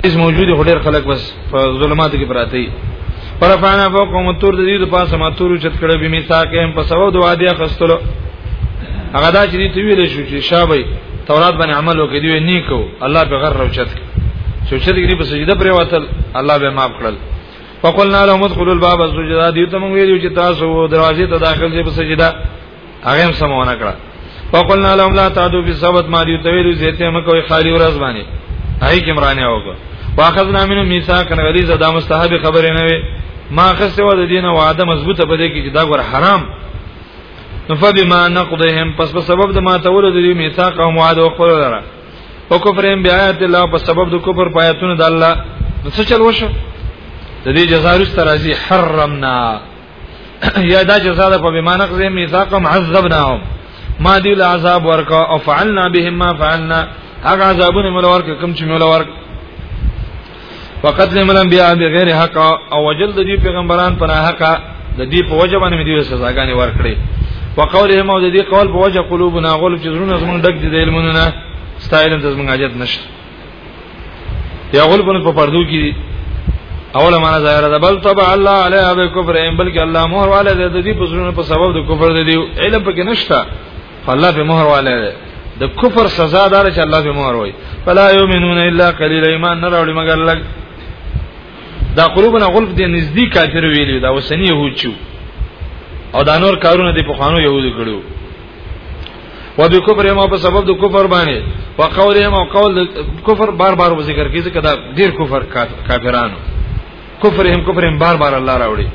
حدیث موجود دی ډېر خلک بس په ظلماتو کې پراته دي پرفانا فوقهم الطور د دې د پاسه ما تور چت کړه به میثاقهم په سبب د وادي خستلو هغه دا چې دې ویل شو چې شابه تورات باندې عمل وکړي دی نیکو الله په غر روچت چې چې دې په سجده پر وتل الله به معاف کړل فقلنا لهم ادخلوا الباب السجدا دې ته موږ ویلو چې تاسو دروازې ته داخل شئ په سجده هغه هم سمونه کړه فقلنا لهم لا تعدوا في السبت ما دي تویل زیته مکوې خالی ورځ باندې هاي کمرانه وګه واخذنا منه ميثاق غليظ دا مستحب خبره نه وي ما خسته و د دین وعده مضبوطه پدې کې چې دا ګور حرام نو فبما نقضهم پس په سبب د ما تول د دې میثاق او موعده وکړه لره او کفرهم بیاات الله په سبب د کفر پایتون د الله نو څه چل وشو د دې جزاء رست راځي حرمنا یا دا جزاء ده په بیمانه کې میثاقم عذبناهم ما دی له عذاب ورکا او فعلنا بهم ما فعلنا هغه عذابونه مل ورک کوم چې مل ورک وقتل ملن بیا بغیر حق او وجل د دې پیغمبران پر حق د دې په وجه باندې دې سزاګانې ورکړي وقولهم او د دې قول په وجه قلوبنا غلب چې زړونه زمونږ ډک دي د علمونو نه ستایل د زمونږ حاجت نشته یا غول بن په پردو کې اوله معنا ظاهر ده بل طبع الله علیه به کفر ان بلکې الله مهر والے ده د دې پسونه په سبب د کفر دی علم پکې نشته فالله به مهر والے ده د کفر سزا دار چې الله به مهر وای فلا یؤمنون الا قلیل ایمان نه راوړي مګر لګ دا قلوبنا غلف دي نزدیک کافر ویلی دا وسنی يهود چو او دا نور کارونه دي په خانو يهود کړو و به کفر ما په سبب د کفر باندې و قول ما قول کفر بار بار و ذکر کیږي کدا ډیر کفر کافرانو کفر هم کفر هم بار بار الله راوړي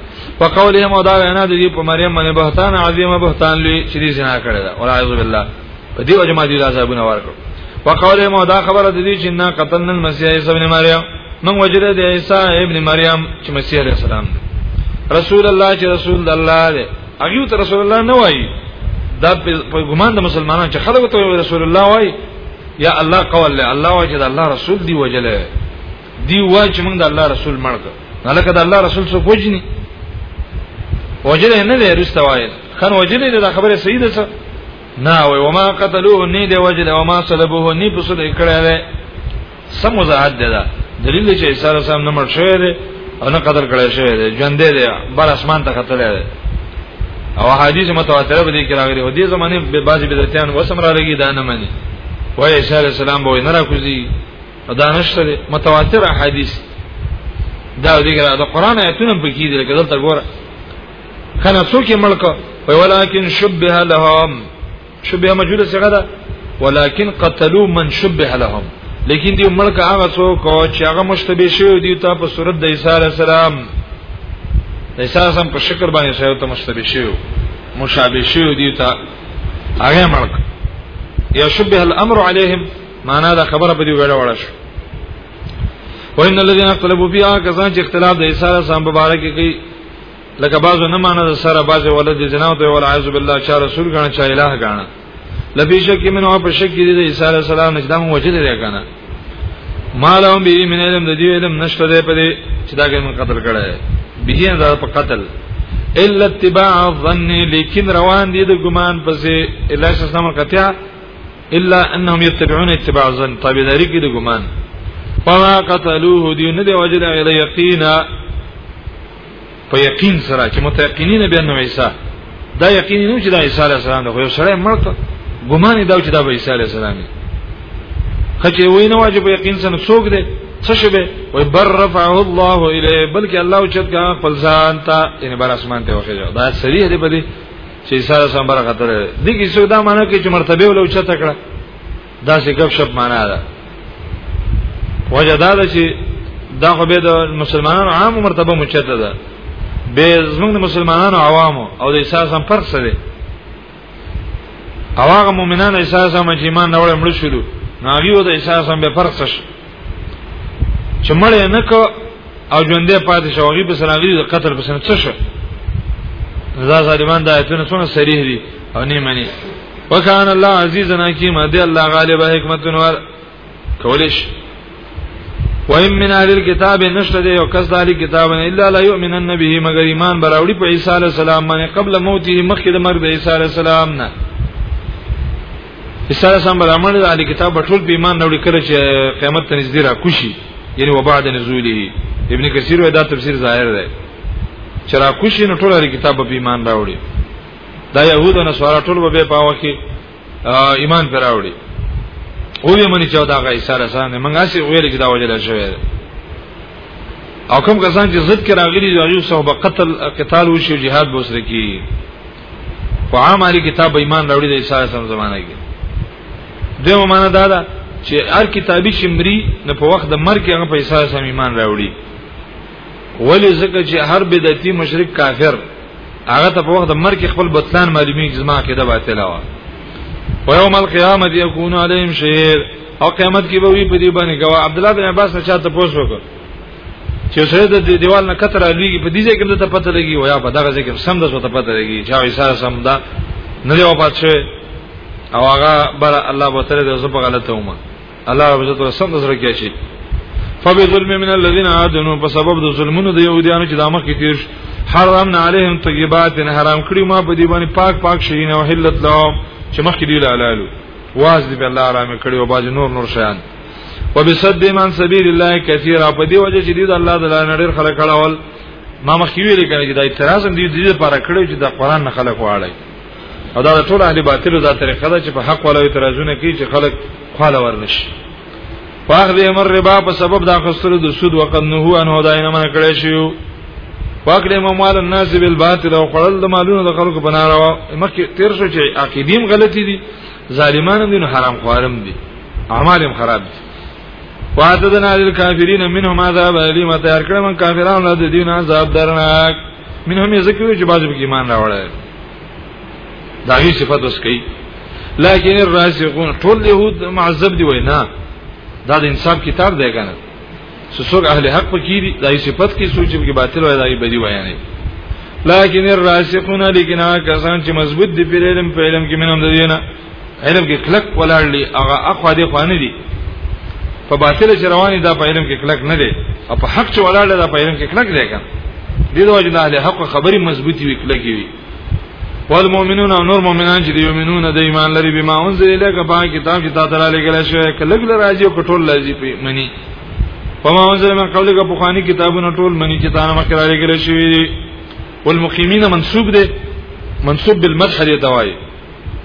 و قول ما دا وینا د دې په مریم باندې بهتان عظیمه بهتان لوی چې دې زنا کړی دا ولا اعوذ بالله په دې وجه ما دې عذابونه ورکړ و قول ما دا خبره د دې چې نه قتلنا المسيح عيسى ابن مریم من وجره د عیسی ابن مریم چې مسیح علیہ السلام رسول الله چې رسول الله دی هغه ته رسول الله نه وای دا په ګمان د مسلمانانو چې خلکو ته رسول الله وای یا الله قول له الله وای چې د الله رسول دی وجله دی وای چې موږ د الله رسول مړ کړ هلکه د الله رسول څو پوجني وجله نه دی رسته وای خان وجله دا خبره صحیح ده څه نه وای وما قتلوه نه دی وجله وما صلبوه نه په سره کړه سم وضاحت دی دا دلیل چې عیسی علیه السلام نه مړ شوی دی او نه قتل کړی شوی دی ژوند دی بر اسمان ته قتل دی او حدیث متواتره به دي کې راغلي و دې زمانه به بعضي بدعتيان وسم را لګي دا نه مني وای عیسی علیه السلام به نه راکوزي دا نشته متواتر حدیث دا دې کې دا قران آیتونه په کې دي لکه دلته ګوره کنه څوک یې ملک وای ولکن شبه لهم شبه مجهوله څنګه ده ولكن قتلوا من شبه لهم لیکن دی ملک هغه څوک چې هغه مشتبه شوی دی ته په صورت د عیسی علی السلام د عیسی سم په شکل باندې شوی ته مشتبه شوی مشابه شوی دی ته هغه ملک یا شبه الامر عليهم معنا دا خبره په دې وړه وړه شو وان الذين اختلفوا فيها كذا چې اختلاف د عیسی علی السلام مبارک کې لکه بعضو نه معنی د سره بعضو ولد جناو ته ولا اعوذ بالله چا رسول غاڼه چا الہ غاڼه لبي شک من او په شک دي د عيسى عليه السلام نجدم وجه لري کنه مالهم به من علم د دې علم نشته ده په دې چې دا ګم قتل کړه به دا په قتل الا اتباع الظن لیکن روان دي د ګمان پسې الله سبحانه قطع الا انهم يتبعون اتباع الظن طب داري کې د ګمان فما قتلوه دي نه دی وجل علی یقینا په یقین سره چې متيقنین به نو عیسی دا یقین نو چې دا عیسی علی السلام خو یو سره مرته ګمان دا چې دا به عیسی علی السلام دی خچې وینه واجب یقین سره څوک دی څه شی به وي بر رفعه الله الیه بلکې الله او چت کا خپل ځان ته ان بر اسمان ته وخیږي دا صریح دی په دې چې عیسی علی السلام برغه تر دي کې څو دا معنی کې چې مرتبه ولو چت کړه دا څه غب شپ معنا ده وجه دا ده چې دا خو به د مسلمانانو عام مرتبه مچته ده به زمونږ د مسلمانانو عوامو او د احساس هم فرق سره او هغه مؤمنان احساس هم چې ایمان نه وړم لشو ناغي و د احساس هم به فرق سره چې مړ نه کو او ژوندې پاتې شو غي به سراغي د قتل پسنه څه شو دا ظالمان د آیتونو څونه صریح دي او نه معنی وکان الله عزیزا حکیما دی الله غالب حکمت نور کولیش وهم من اهل الكتاب نشته دی او کس د اهل کتاب نه الا لا یؤمنن به مگر ایمان براوړي په عیسی علی السلام باندې قبل موته مخکې د مرګ د عیسی علی السلام نه عیسی علی السلام برامن د اهل کتاب ټول په ایمان نوړي کړ چې قیامت ته نږدې را کوشي یعنی وبعد نزوله ابن کثیر ودا تفسیر ظاهر دی چې را کوشي نو ټول اهل کتاب په ایمان راوړي دا يهودو نه سوال ټول به په واکه ایمان پر راوړي او به منی چې دا غي سره سره موږ اسی ویل چې دا وجه شوی او کوم کسان چې ضد کې راغلي دی یو صحبه قتل قتال وشي جهاد به سره کی په عام علي کتاب ایمان راوړي د عیسی سم زمانه کې دغه معنا دا ده چې هر کتابي شمري نه په وخت د مرګ هغه په عیسی سم ایمان راوړي ولی زکه چې هر بدعتي مشرک کافر هغه ته په وخت د مرګ خپل بوتلان معلومی اجماع کده باطل وا و یوم القیامت یکون علیهم شهید او قیامت کې به وی په دې باندې گواه عبد الله بن عباس نه چاته پوښ وکړ چې سره د دیوال نه کتر الیږي په دې ځای کې ته پته لګي ویا په دغه ځای کې سم د څه پته لګي چې ایسا سم دا نه دی وپات شوی او هغه بر الله وتعالى د زو په غلطه ومه الله رب عزت سم نظر کې شي فبظلم من الذين عادوا په سبب د ظلمونو د يهودانو چې د مخ کې تیر حرام نه عليهم طيبات حرام کړی ما په دې باندې پاک پاک شي نه حلت له چې مخ کې دی لالو واز دی الله آرام کړی او باز نور نور شیان وبسد من سبيل الله كثيرا په دې وجه چې د الله د لارې نړۍ خلک کړهول ما مخ کې ویل کړي چې دا اعتراض هم دې دې لپاره کړو چې د قران نه خلک واړي او دا ټول اهل باطل دا طریقه ده چې په حق ولا اعتراضونه کوي چې خلک خاله ورنش فاخذ امر ربا په سبب دا خسر د سود وقد نه هو انه داینه من کړی شو واکل مال الناس بالباطل او خړل د مالونو د خلکو بناروا مکه تیر شو چې عقیدیم غلطی دي ظالمانم دي حرام خوارم دي اعمالم خراب دي وعددنا للكافرين منهم عذاب الیم تیار کړم کافرانو د دین عذاب درناک من هم یې ذکر چې بعضې پکې ایمان راوړی دا غي صفات اوس کوي لكن الراسخون ټول يهود معذب دي وینا دا د انصاف کتاب دی کنه سوسوګ اهل حق پکې دي دای صفت کې سوچ کې باطل وای دای بدی وای نه لكن الراسخون لكن کسان چې مضبوط دي په علم په علم کې منهم د دینه علم کې کلک ولاړ دي هغه اخوا دي خو نه دي په باطل چې رواني دا په علم کې کلک نه دي او په حق چې ولاړ دا په علم کې کلک دی کنه د دې وجه نه له حق خبري مضبوطي وي کلک وي والمؤمنون او نور مؤمنان چې دی مؤمنون د ایمان لري به ما انزل الیک په کتاب چې تا تعالی لګل شوی کلک لراځي او کټول لراځي په منی فما انزل من قبلک په خواني کتابونه ټول منی چې تا نه مخکې را لګل شوی والمقیمین منسوب دی منسوب بالمدح دی توای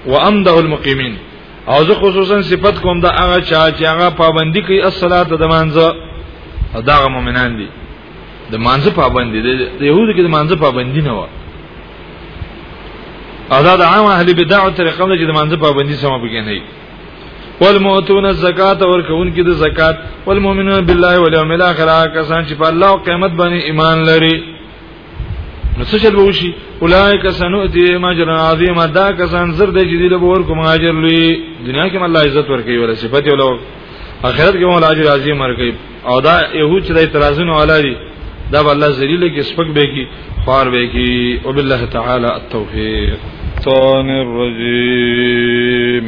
وامده المقیمین او زه خصوصا صفت کوم دا هغه چا چې هغه پابندي کوي الصلاه د مانځه او دا مؤمنان دي د مانځه پابندي دي د يهودو کې د مانځه پابندي نه و ادا د عام اهل بدع او طریقه نه چې د مانځه پابندي سم بګی نه والمؤتون الزکات اور کون کې د زکات والمؤمنون بالله والیوم الاخر کسان چې په الله او قیامت باندې ایمان لري نو څه چل وشي اولایک سنؤتی ماجر عظیم دا کسان زر د جدید به ورکو ماجر لوی دنیا کې الله عزت ورکوي ولا صفات ولو اخرت کې مولا اجر عظیم ورکوي او دا یهود چې د اعتراضونو والا دي دا الله ذلیل کې سپک به کې خوار به کې او بالله تعالی التوفیق الرجیم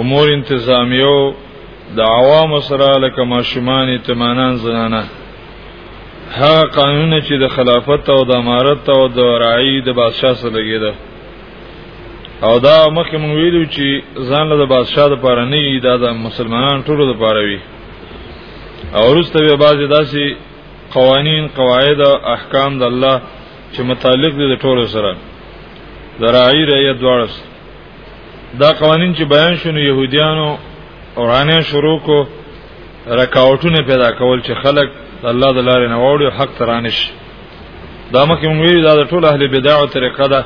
امور انتظامیو د عوام سره لکه ماشومان اتمانان زنانه ها قانون چې د خلافت او د امارت او د رعی د بادشاہ سره لګیدا او دا مخکې مونږ ویلو چې ځان له بادشاہ د پاره نه دی دا د مسلمانان ټولو د پاره وی او ورسته به بعضی داسي قوانین قواعد او احکام د الله چې متعلق دي د ټولو سره د رعی رعیت دواړه دا قوانین چې بیان شونه يهوديانو اورانه شروع کو رکاوټونه پیدا کول چې خلک الله د لارې نه وړي حق ترانش دا مکه موږ ویل دا ټول اهل بدع او طریقه ده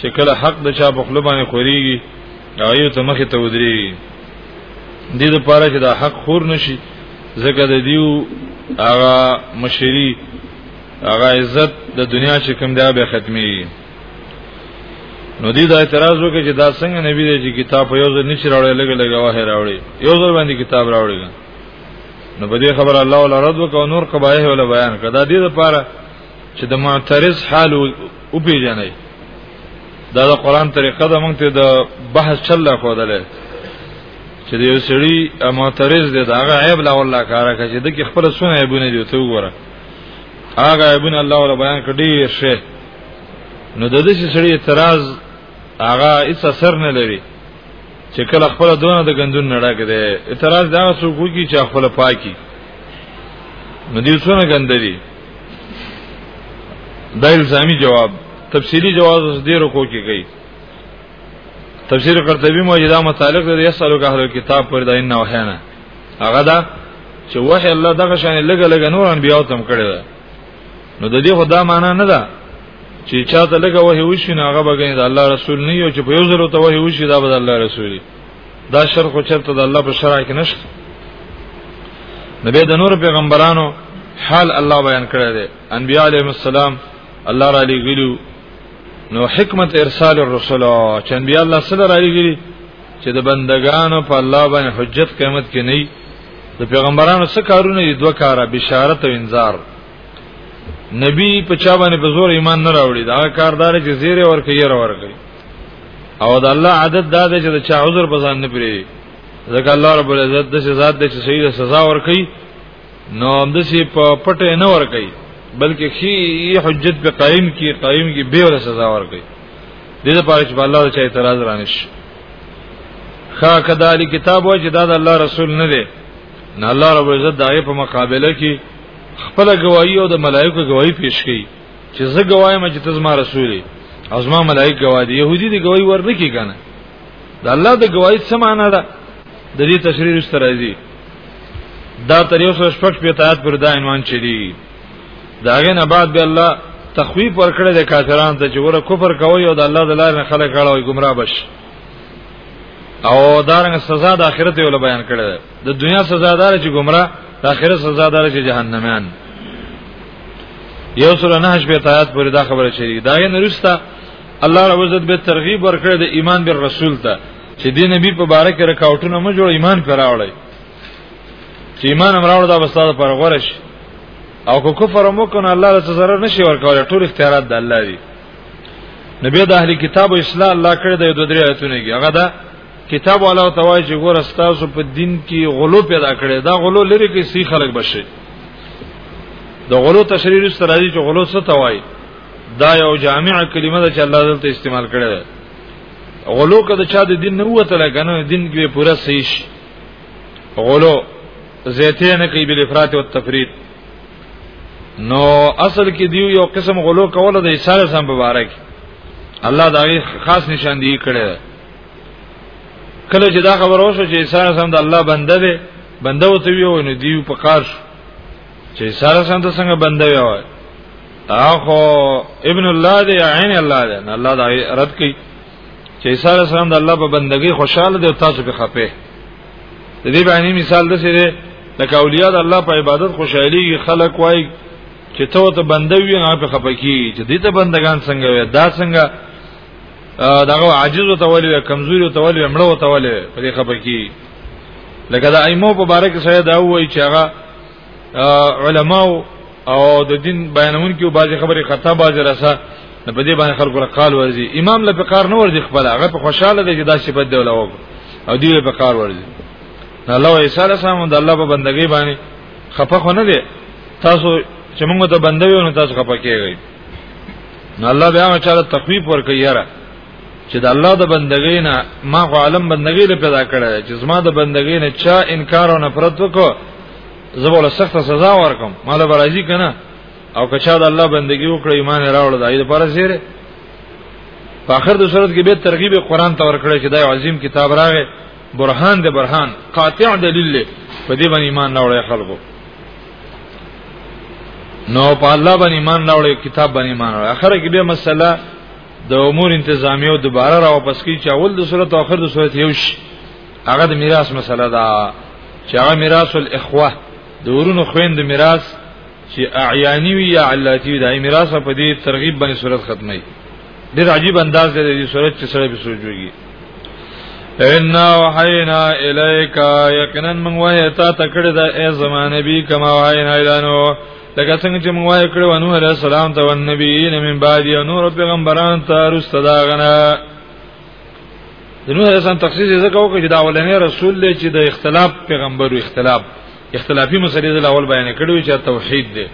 چې کله حق د چا په خپل باندې خوريږي هغه ته مخه ته ودري دې لپاره چې دا حق خور نشي ځکه د دیو هغه مشری هغه عزت د دنیا چې کوم دی به ختمي نو دې دا اعتراض وکړي چې دا څنګه نبی دی چې کتاب په یو ځل نشي راوړی لګ لګ واه راوړي یو ځل باندې کتاب راوړي نو په دې خبره الله ولا رد وکاو نور قبایح ولا بیان کړه دې لپاره چې د معترض حال او پیژنې دا د قران طریقه د مونږ ته د بحث چل لا خودلې چې د یو سړي معترض دی دا هغه عیب لا والله کارا کوي چې د خپل سونه عیبونه دی ته وګوره هغه عیبونه الله ولا بیان کړي شه نو د دې سړي اعتراض هغه هیڅ اثر نه لري چې کله خپل دونه د غندون نه ډاګه دی اعتراض دا څوک وکي چې خپل پاکي نو دې څونه غندري دا الزامي جواب تفصیلی جواز دې رکو کې گئی تفسیر قرطبی موجوده متعلق دی یسالو که اهل کتاب پر دا ان وحینا هغه دا چې وحی الله دغه شان لګ لګ نور انبیاء تم کړی نو د دې خدا معنا نه ده چې چاته لګه وه وشي نه هغه بګین د الله رسول نه یو چې په یو ځل ته وه وشي دا به د الله رسول دا شر خو چرته د الله په شرع کې نشته نبی د نور پیغمبرانو حال الله بیان کړی دی انبیاء علیهم السلام الله را لګیلو نو حکمت ارسال الرسل چې انبیاء الله صلی الله علیه وسلم چې د بندگانو په الله باندې حجت قیامت کې نه د پیغمبرانو څخه کارونه دي دوه کارا بشارت او انذار نبی په چا باندې په زور ایمان نه راوړي دا کاردار چې زیره ورکه یې راورکړي او د الله عادت دا دی چې د چا عذر په ځان نه پری ځکه الله رب العزت د ذات د سیده سزا ورکړي نو هم د سی په پټه نه ورکړي بلکې خي حجت په قائم کی قائم کی به ور سزا ورکړي دې لپاره چې الله د چا اعتراض رانش خا کدالی کتاب وای چې دا د الله رسول نه دی نه الله رب عزت دغه په مقابله کې خپل گواہی او د ملائکه گواہی پیش کړي چې زه گوایم چې ته زما رسول یې او زما ملائکه گواهی دي يهودي دي گواهی ورنکي کنه د الله د گواهی څه معنا ده د دې تشریح سره راځي دا تر یو څو شپږ پیتات پر دا عنوان چي دي داغه نه بعد به الله تخویف ورکړي د کافرانو ته چې ور کفر کوي او د الله د لارې نه خلک اړوي گمراه بش او دارنګ سزا د آخرت یو بیان کړي د دنیا سزا دار چې گمراه د آخرت سزا دار چې جهنميان یو سره نه شپه آیات پورې دا خبره شریک دا یې نرستا الله رب عزت به ترغیب ورکړي د ایمان بر رسول ته چې د نبی په باره کې رکاوټونه مو جوړ ایمان پر راوړی چې ایمان امراوړ دا بساده پر غورش او کو کفر مو کنه الله له zarar نشي ورکول ټول اختیارات د الله دي نبی د اهل کتاب او اسلام الله کړی د دوه درې آیتونه کې هغه دا کتاب والا توای چې ګور استاسو په دین کې غلو پیدا کړي دا غلو لري کې سی خلک بشي د غلو تشریح سره راځي چې غلو څه توای دا یو جامع کلمه ده چې الله دلته استعمال کړی ده غلو کده چا د دین نه وته لګنه دین کې پورا صحیح شي غلو زیته نه کوي بل افراط او تفرید نو اصل کې دیو یو قسم غلو کوله د عیسی سم مبارک الله دا خاص نشان دی کړی کله چې دا خبر اوسه چې عیسی سم د الله بنده دی بنده وته ویو نو دیو په کار شو چې عیسی سم د څنګه بنده ویو اخو ابن الله دی عین الله دی الله دا رد کوي چې عیسی علیه السلام د الله په بندګۍ خوشاله دی او تاسو په خپه د دې باندې مثال دسه دی لکه اولیاء د الله په عبادت خوشحالي خلک وای چې ته ته بندوي نه په خپه کی چې دې ته بندگان څنګه وي دا څنګه دغه عاجز او تولي کمزوري او تولي مړ او تولي په دې خپه کی لکه دا ایمو په باره کې سره دا وایي چې هغه علماء او د دین بیانون کې بعضی خبرې خطا بعضی رسا نه په دې باندې خلکو قال ورزي امام له فقار نه ورزي خپل هغه په خوشاله دی چې دا صفت دی ولا او دی په فقار ورزي الله عیسی السلام د الله په بندګۍ باندې خفه خو نه دی تاسو چې موږ ته بندوي نو تاسو خفه کیږئ نو الله بیا مچاله تخفیف ورکړي یاره چې د الله د بندګۍ نه ما خو عالم بندګۍ له پیدا کړی چې زما د بندګۍ نه چا انکار او نفرت وکړو زبول سخت سزا ورکم مال برازي کنه او که چا د الله بندګي وکړي ایمان راوړل دای د پر زیره په اخر د صورت کې به ترغیب قرآن ته ورکړی چې دای عظیم کتاب راغی برهان د برهان قاطع دلیل په دې باندې ایمان راوړی خلکو نو په الله باندې ایمان راوړی کتاب باندې ایمان راوړی اخر کې به مسله د امور انتظامیو دوباره را واپس کی چې اول د صورت او اخر د صورت یو شي هغه د میراث مسله ده چې هغه میراث الاخوه د ورونو خويند میراث چې اعیانی وی یا علاتی د میراث په دې ترغیب باندې صورت ختمي ډیر عجیب انداز دی د صورت چې سره به سوچوږي ان وحینا الیک یقینا من وحی تا تکړه د ای زمانه بی کما وحینا الانو لکه څنګه چې موږ وایو کړو نوح علیه السلام ته ون نبیین من بعد یا نور پیغمبران ته رسول دا غنا نوح علیه السلام تخصیص یې ځکه وکړ چې دا اولنې رسول دی چې د اختلاف پیغمبر او اختلاف اختلافي مسلې د اول بیان کړو چې توحید دی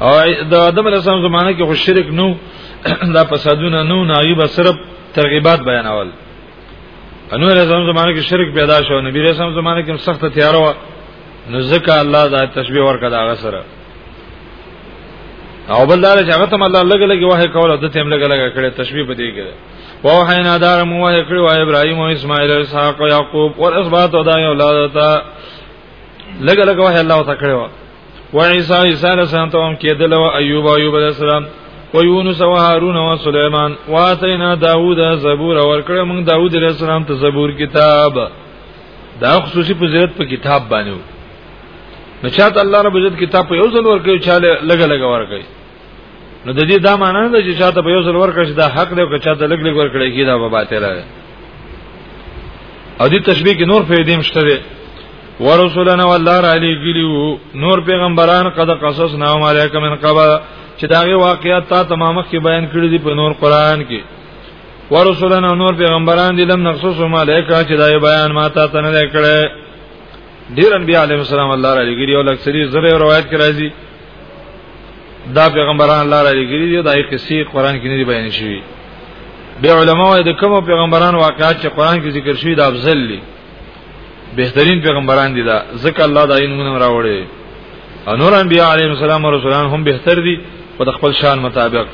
او د آدم علیه السلام زمانه کې خو شرک نو دا فسادونه نو نایب صرف ترغیبات بیانول انو له زمو زمانه کې شرک پیدا شو نبی رسول الله زمانه کې سخت تیار و نو ځکه الله دا تشبیه ورکړه دا غسره او بل دار چې هغه ته الله لګ لګ وه کوله د تیم لګ لګ کړي تشبیه په دې کې وه حینا دار مو وه کړي وه ابراهیم او اسماعیل او اسحاق او یعقوب او اسبات او دای اولاد ته لګ لګ وه الله ته کړي و عیسی عیسی علیہ السلام ته هم کېدل او ایوب ایوب علیہ السلام و یونس و هارون و سليمان واتینا داوود زبور اور کړه موږ داوود علیہ السلام ته زبور کتاب دا خصوصي فضیلت په کتاب باندې نو چاته الله رب عزت کتاب په یو ځل ورکړي چاله لګ لګ ورکړي نو د دې دا معنی ده چې چاته په یو ځل ورکړي دا حق دی او چاته لګ لګ ورکړي کی دا به باطل دی او دې تشبیه کې نور فائدې مشته دي ورسولنا والله را علی ګلیو نور پیغمبران قد قصص نام علیکم من قبل چې داغه واقعیات تا تمامه کې بیان کړی دي په نور قران کې ورسولنا نور پیغمبران دي لم نقصص ما علیکا چې دا بیان ما تا ته نه کړی ډیر انبیاء علیهم السلام الله را لګی او لکثری زره روایت کې راځي دا پیغمبران الله را لګری دي دا یې قصې قران کې نه دی بیان شوی به علماء د کوم پیغمبران واقعات چې قران کې ذکر شوی دا افضل دي بهترین پیغمبران دي دا ځکه الله دا یې نمونه راوړي انور انبیاء علیهم السلام او رسولان هم بهتر دي په خپل شان مطابق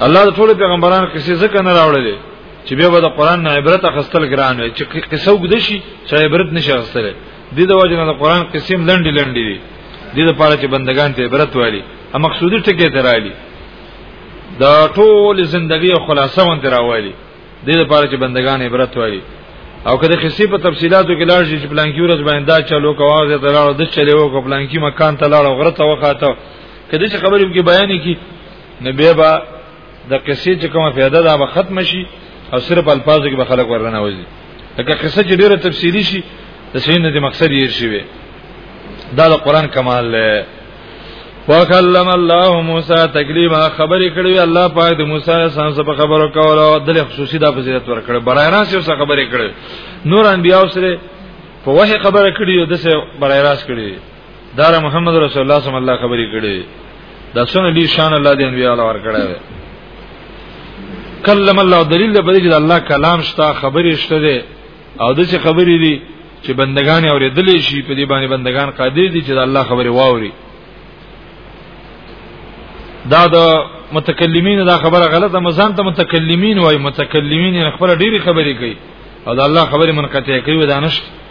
الله د ټول پیغمبران قصې ځکه نه راوړلې چې بیا به د قران نه عبرت اخستل ګران وي چې قصه وګد شي چې عبرت نشي اخستل د دې وجه نه د قران قسم لنډي لنډي دي د دې لپاره چې بندگان ته عبرت والی ا مقصودی ټکی ته رالی دا ټول زندگی او خلاصه ون دراوالي د دې لپاره چې بندگان عبرت والی او کله خصي په تفصيلاتو کې لاړ شي چې پلان کې ورځ باندې دا چلو کواغه ته لاړ د چلو کو پلان کې مکان ته لاړ غره ته وخاته کله چې خبرې کې بیان کی نبي با د قصې چې کومه پیدا ده به ختم شي او صرف الفاظ کې به خلک ورنه وځي لکه قصه چې ډیره تفصیلی شي د سین د مقصد یې شي وي دا د قران کمال له وکلم الله موسی تکلیما خبرې کړې الله پاک د موسی علیه السلام سره خبرو کوله او د خصوصي د فضیلت ورکړ برای راس یو سره خبرې کړې نور انبیاء سره په وحی خبره کړې او د سره برای راس کړې دار محمد رسول الله صلی الله خبرې کړې دا سونه دي شان الله دې انبیاء الله ور کړې کلم الله دلیل دې پدې چې الله کلام شته خبرې شته دې او د څه خبرې دي چې بندگان اورېدلې شي په دې باندې بندگان قادر دي چې الله خبرې واوري دا د متکلمین دا خبره غلطه مزان ته متکلمین وای متکلمین خبره ډیره خبرې کوي او دا الله خبرې منقطع کوي دا نشته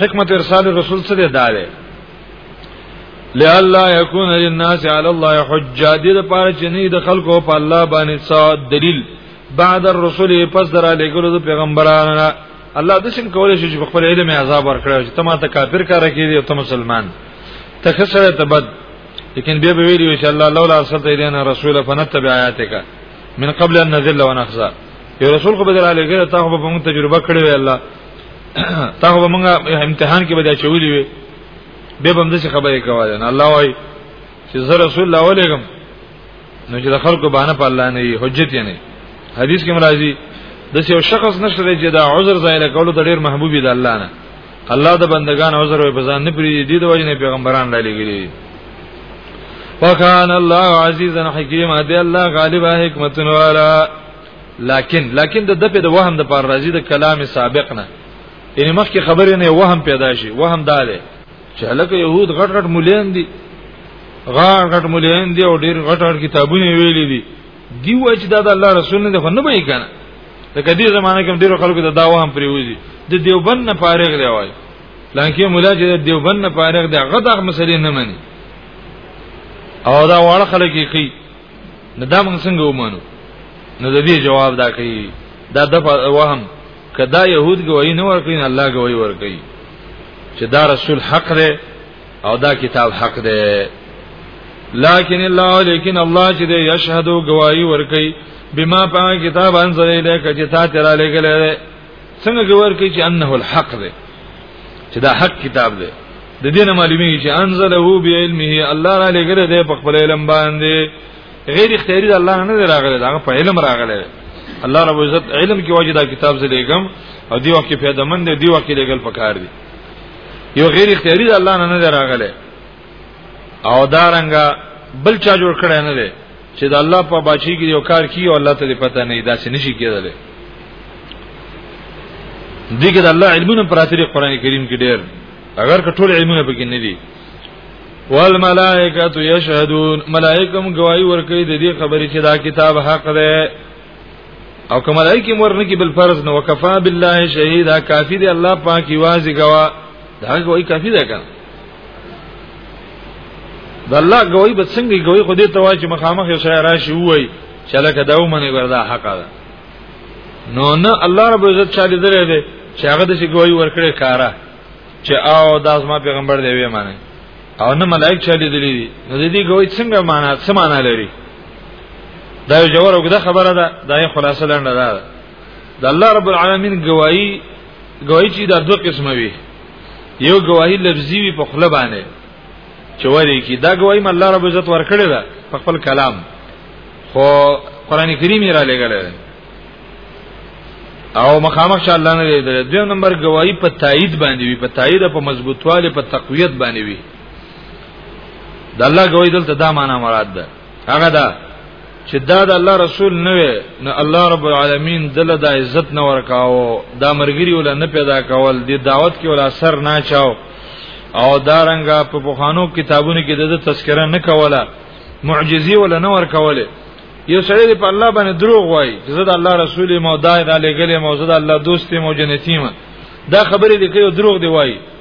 حکمت ارسال رسول څه دی دا دی لالا یکون للناس علی الله حجه دې لپاره چې نه د خلکو په الله باندې څه دلیل بعد الرسول پس درا لګلو د پیغمبرانو الله د شم کولای شي چې خپل علم عذاب ورکړي چې تمه ته کافر کار کوي او ته مسلمان ته خسره ته بد لیکن بیا به ویلو ان شاء الله لولا ارسلت الینا رسولا فنتبع آیاتک من قبل ان نذل ونخزا یو رسول خو بدر علی غیر ته په موږ تجربه کړې وی الله تا به موږ امتحان کې به دا چولې وي به بم دې خبرې کوي نه الله وايي چې زه رسول الله ولېګم نو چې د خلکو باندې په الله نه حجت یې نه حدیث کې مرাজি د یو شخص نشته چې دا عذر ځای له کولو د ډیر محبوب دی الله نه الله د بندگان عذر وي بزان نه پری دي د وجه نه پیغمبران را لګیږي وکان الله عزیزا حکیما دی الله غالبا حکمت والا لكن لكن د دپه د وهم د پر راضي د کلام سابق نه ان مخکې خبرې نه وهم پیدا شي وهم داله چې لکه يهود غټ غټ مولین دي غټ غټ مولین دي او ډېر غټ غټ کتابونه ویلي دي دی و چې دا د الله رسول نه خو نه به یې کنه د کدي زمانه کې ډېر خلکو ته دا وهم پریوزي د دیوبند نه فارغ دی وای لکه مولا چې د دیوبند نه فارغ دی هغه د مسلې نه مني او دا واړه خلک یې کوي نو دا موږ څنګه ومنو نو د دې جواب دا کوي دا د وهم کدا يهود گواہی نه ورکړي نه الله گواہی ورکړي چې دا رسول حق دی او دا کتاب حق دی لكن الله لیکن الله چې دی یشهدو گواہی ورکړي بما په کتاب انزل الیک چې تا تیرا لګل څنګه جوړ کوي چې انه الحق ده چې دا حق کتاب ده د دې نه معلومیږي چې انزله بعلمه الله را لګل دی په خپل علم باندې غیر اختیاري د الله نه راغلی دا په علم راغلی الله رب عزت علم کې وجه دا کتاب زه لګم او دی وخت کې پیدا مند دی وخت کې لګل پکار دی یو غیر اختیاري د الله نه نه راغلی او دارنګه بل چا جوړ کړی نه دی چې د الله په بچی کې یو کار کیو الله ته دې پته نه دا څه نشي کېدلی دغه د الله علمونه پراتې قرآن کریم کې ډېر اگر کټول علمونه پکې نه دي والملائکه یشهدون ملائکه هم گواہی ورکوي د دې خبرې چې دا کتاب حق دی او کوم ملائکه مورنه کې بل فرض نه وکفا بالله شهیدا کافی دی الله پاک یوازې گواه دا گواہی کافی ده کنه د الله غوي به څنګه غوي خو دې ته وای چې مخامخ یو شای راشي وای چې لکه دا ومنه ګردا حق ده نو نه الله رب عزت چا دې درې دې چې هغه د شي غوي ورکړي کارا چې او داس ما پیغمبر دی وی معنی او نه ملائک چا دې دلی دي نو دې غوي څنګه معنا څه معنا لري دا یو جوړه وګړه خبره ده دا یې خلاصه لنډه ده د الله رب العالمین گواہی گواہی چې دا دوه قسمه وي یو گواہی لفظي وي په خله باندې چوري کی دا گواہی الله رب عزت ورکړي دا په خپل کلام خو قران کریم را لګل او مخامخ شاء الله نه دی دویم نمبر گواہی په تایید باندې وي په تایید په مضبوطواله په تقویت باندې وي د الله گواہی دلته دا معنا مراد ده هغه دا چې دا د الله رسول نه وي نو الله رب العالمین دله د عزت نه ورکاو دا مرګري ول نه پیدا کول د دعوت کې ول اثر نه چاو او دارنګه په بوخانو کتابونو کې د تذکره نه کوله معجزي ول نه ورکوله یو سړی په الله باندې دروغ وایي چې زه د الله رسول مو دای د لګلې مو زه د الله دوست مو جنتی ما دا خبرې لیکي دروغ دی وایي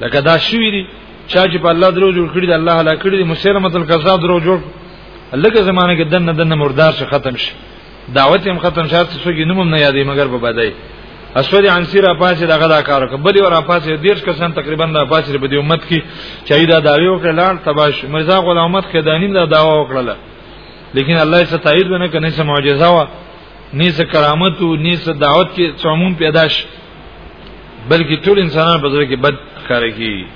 لکه دا شوی دی چا چې په الله درو جوړ کړی دی الله هلا کړی دی مسلمه تل کذاب درو جوړ لکه زمانه کې دنه دنه مردار شي ختم شي دعوت هم ختم شي چې څوګي نوم نه یادې مګر په بدای اسود انصیر اپاسه دغه دا کار وکړ بلی ور اپاسه دیرش کسان تقریبا د اپاسه په دې امت کې چې دا داوی وکړ لاړ تباش مرزا غلام امت کې دانیم دا داوا وکړه لیکن الله یې ستایید ونه کنه سم معجزه وا نه څه کرامت او نه څه دعوت کې څومون پیدا شي بلکې ټول انسانان په ځای کې بد کار کوي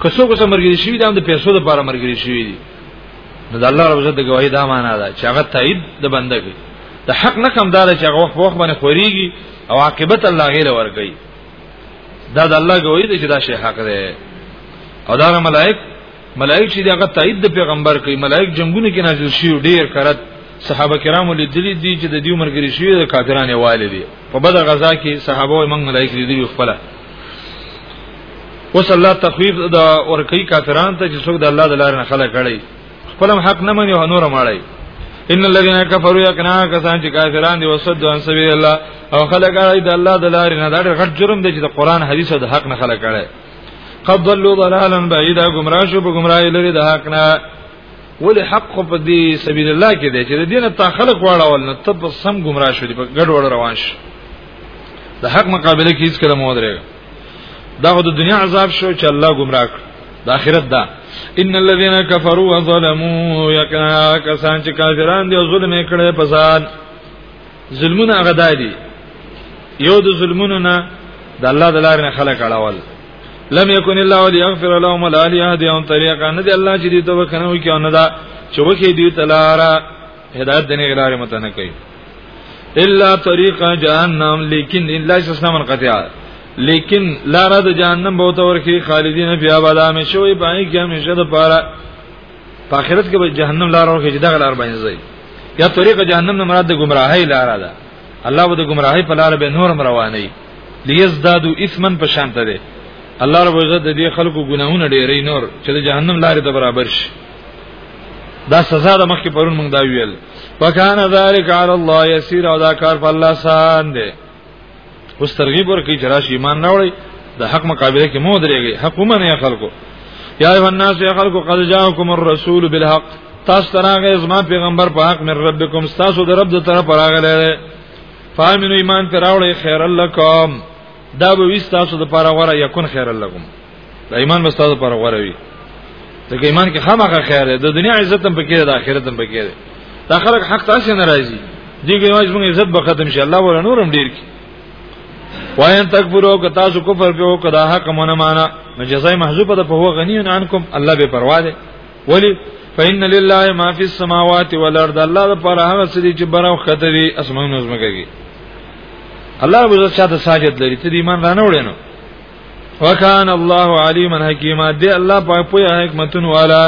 که څوک سره مرګري شي دا د پیسو لپاره مرګري شي دي نو د الله رب عزت د گواهی دا معنا ده چې هغه تایید د بنده کوي د حق نه کم دار چې هغه وخت وخت باندې خوريږي او عاقبت الله غیر ورګي دا د الله گواهی ده چې دا شی حق ده او دا ملائک ملائک چې دغه تایید د پیغمبر کوي ملائک جنگونه کې نازل شي ډیر کرت صحابه کرامو لیدلي دي چې د دې مرګري شي د کافرانو والي دي په بدر غزا کې صحابه او موږ ملائک لیدلی خپل اوس الله تخویف د ورکی کافرانو ته چې څوک د الله د لارې نه خلک کړي خپل حق نه مني او نور ماړي ان الذين كفروا يكنا کسان چې کافران دي وسد ان سبيل الله او خلک اړي د الله د لارې نه دا غټ جرم دی چې د قران حدیث او د حق نه خلک اړي قد ضلوا ضلالا بعيدا گمراه شو په گمراهي لري د حق نه ولې حق په دې سبیل الله کې دی چې د دینه تا خلق واړول نه تب سم گمراه شو دي په ګډ وړ روان شي د حق مقابله کې هیڅ کله مو درېږي دا د دنیا عذاب شو چې الله گمراه کړ د اخرت دا ان الذين كفروا وظلموا يكنا کسان چې کافران دي او ظلم کړي په ځان ظلمونه غدا دي یو د ظلمونو نه د الله د لارې نه خلق اړول لم يكن الله ليغفر لهم ولا ليهديهم طريقا نه دی الله چې دې ته وکنو کې نه دا چې وکي دې تلارا هدایت دنه غلاره مت نه کوي الا طريقا جهنم لیکن الا اسلام قطعا لیکن لار د جهنم بہت اور کې خالدین فی آباد میں شوی پای کې همیشه د پاره په آخرت کې به جهنم لار اور کې جدا لار باندې ځي یا طریق جهنم نه مراد د گمراهی لار ده الله به د گمراهی په لار به نور رواني لیزدادو اثما په شان ته دی الله رب عزت د دې خلکو ګناهونه ډېرې نور چې د جهنم لارې ته برابر شي دا سزا د مخکې پرون موږ دا ویل وکانه ذالک علی الله یسیر او دا کار په الله سان دی اوس ترغیب ورکړي چې راشي ایمان نه وړي د حق مقابله کې مو درېږي حق ومنه خلکو یا ایه الناس یا خلکو قد جاءکم الرسول بالحق تاسو تراغه زما پیغمبر په حق من ربکم تاسو د رب د طرف راغله فامنو ایمان پر راوړی خیر لکم دا به وستاسو د پاره غره یکون خیر لکم دا ایمان به تاسو پر غره وي ته ایمان کې خامخا خیر ده د دنیا عزت هم پکې ده د آخرت هم پکې ده دا خلک حق تاسو نه راځي دیګه واج موږ عزت به ختم شي الله ولا نورم ډیر کی وان تکبرو که تاسو کفر په وکړه حق مونږ معنا نو جزای محذوبه ده په هو غنی عنکم الله به پروا ده ولی فإن لله ما فی السماوات والارض الله د پر هغه سړي چې براو خدري اسمانونو زمګي الله رب عزت شاته ساجد لري ته ایمان رانه وړي نو وکان الله علیما حکیما دی الله په پوی حکمتون والا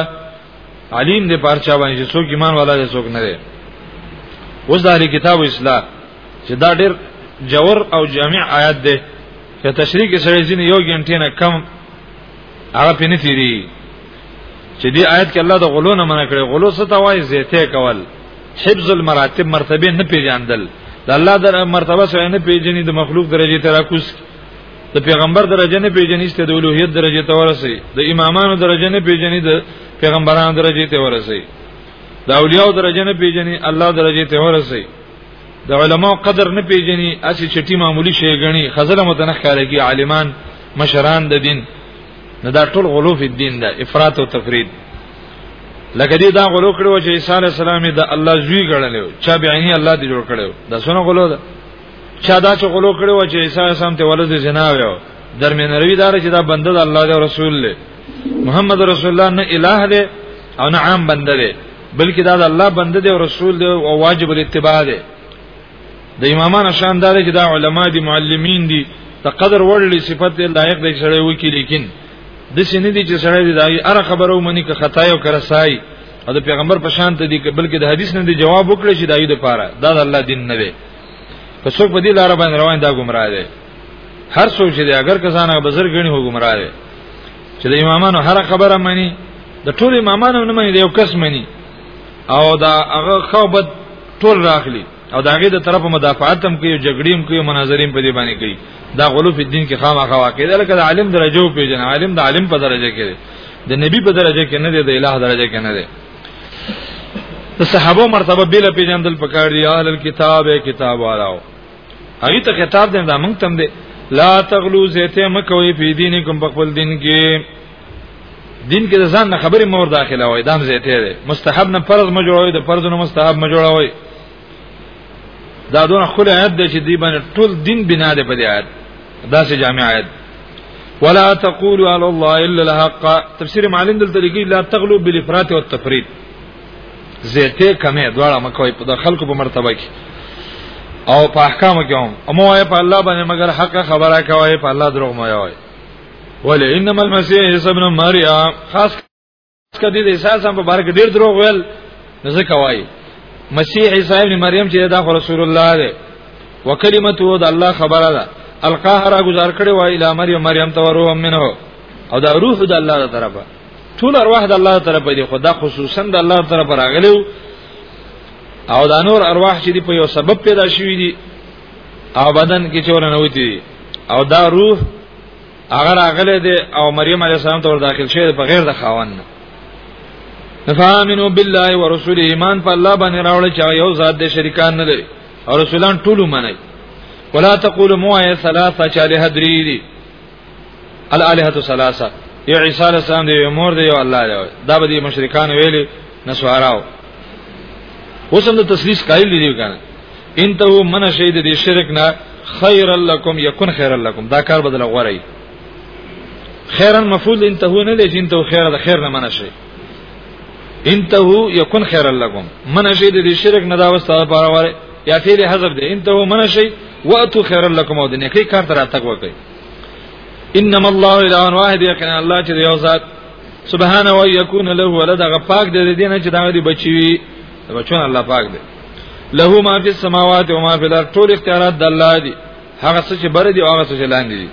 علیم دی پارچا باندې چې څوک ایمان والا دی څوک نه دی اوس د کتاب اسلام چې دا ډېر جوور او جامع آیات دی چې تشریح کې سره ځین یو غنټه نه کم هغه پینې تیری چې دی آیت کې الله د غلو نه منع کړي غلو څه ته وایي زیته کول حفظ المراتب مرتبه نه پیژاندل د الله د مرتبه سره نه پیژني د مخلوق درجه ته راکوس د پیغمبر درجه نه پیژني ست د اولوهیت درجه ته ورسي د امامانو درجه نه پیژني د پیغمبرانو درجه ته ورسي د اولیاء درجه نه پیژني الله درجه ته ورسي د علماء قدر نه پیژني اسی چټي معمولی شی غني خزله متنخ کاري عالمان مشران د دین نو دا ټول غلو فی الدین دا افراط او تفرید لکه دې دا غلو کړو چې عیسی علی السلام د الله زوی ګڼلو چا به عیني الله دې جوړ کړو دا څونه غلو ده چا دا چې غلو کړو چې عیسی علی السلام ته ولد زنا ویو درمن روی دار چې دا بنده د الله دی رسول له محمد رسول الله نه الہ دی او نه عام بنده دی بلکې دا د الله بنده دی او رسول دی او واجب الاتباع دی د امامانو شان دار چې دا علما دي معلمین دي ته قدر وړلې صفت لایق دی سره وي کې لیکن د سینې دي چې سره دی دا هر خبرو منی که خدای او کرسای او د پیغمبر په شان ته دي بلکې د حدیث نه دی جواب وکړي چې دایو د پاره دا د الله دین نه دی که څوک په دې لار باندې روان دا گمراه دی هر څوک چې دی اگر کسانه بزر غني هو گمراه دی چې د امامانو هر خبره منی د ټول امامانو نه منی د یو کس منی او دا هغه خوبت ټول راغلي او داغه د طرف مدافعت هم کوي جګړې هم کوي مناظرې هم په دې باندې کوي دا غلو په دین کې خامخا واقع ده لکه د عالم درجه او پیژن عالم د عالم په درجه کې دی د نبی په درجه کې نه دی د الٰه درجه کې نه دی د صحابه مرتبه بیل پیژندل پکار دی اهل الكتاب کتاب والاو هغه ته خطاب دی دا مونږ تم دی لا تغلو زیته مکوې په دینکم په خپل دین کې دین کې د ځان نه خبرې مور داخله وای دام زیته دی مستحب نه فرض ما جوړوي د فرض نه مستحب ما جوړوي دا دونه خل آیت دی چې دی باندې ټول دین بنا دی په دې آیت دا سه جامع آیت ولا تقولوا على الله الا الحق تفسیر معلم دلته لګي لا تغلو بالافراط والتفريط زیته کمه دواړه مکوې په خلکو په مرتبه کې او په احکام کې هم امو په الله باندې مگر حق خبره کوي په الله دروغ مو وایي ول انما المسيح عيسى ابن مريم خاص کدی د احساس په بار کې ډیر دروغ ویل ځکه وایي مسیح عیسی ابن مریم چې دا رسول الله دی وکلمته د الله خبره ده القاه را گزار کړي وای اله مریم مریم ته وروه منه او دا روح د الله تر طرفه ټول ارواح د الله تر طرفه دي خدا خصوصا د الله تر طرفه راغلو او دا نور ارواح چې دی په یو سبب پیدا شوی دي او بدن کې چور نه وتی او دا روح هغه راغله دي او مریم علیه السلام ته ور داخل شوه په غیر د خاوند نه فامنو بالله ورسوله ایمان په الله باندې راوړل چې یو ذات دې شریکان نه لري او رسولان ټول مني ولا تقولوا مو اي ثلاثه چاله دري دي الاله ثلاثه یو عیسی علیہ السلام دی یو مور دی یو الله دی دا به دي مشرکان ویلي نسواراو وسم د تسلیث قائل دي کنه انته من شي د شرک نه خیر لکم یکن خیر لکم دا کار بدل غوړی خیرن مفعول انته نه لې چې انته خیر د خیر نه من شي انته یکن خیر لکم من شي د شرک نه دا وسته لپاره وره یا فعل حذف دی انته من شي واتو خیر لکم او د نیکی کار تر اتګ وکړي انما الله اله واحد یقینا الله چې یو ذات سبحانه و یکون له ولد غفاق د دې نه چې دا دی بچي وي بچون الله پاک دی له ما فی السماوات و ما فی الارض ټول اختیارات د الله دی هغه څه چې بر دی او هغه څه چې لاندې دی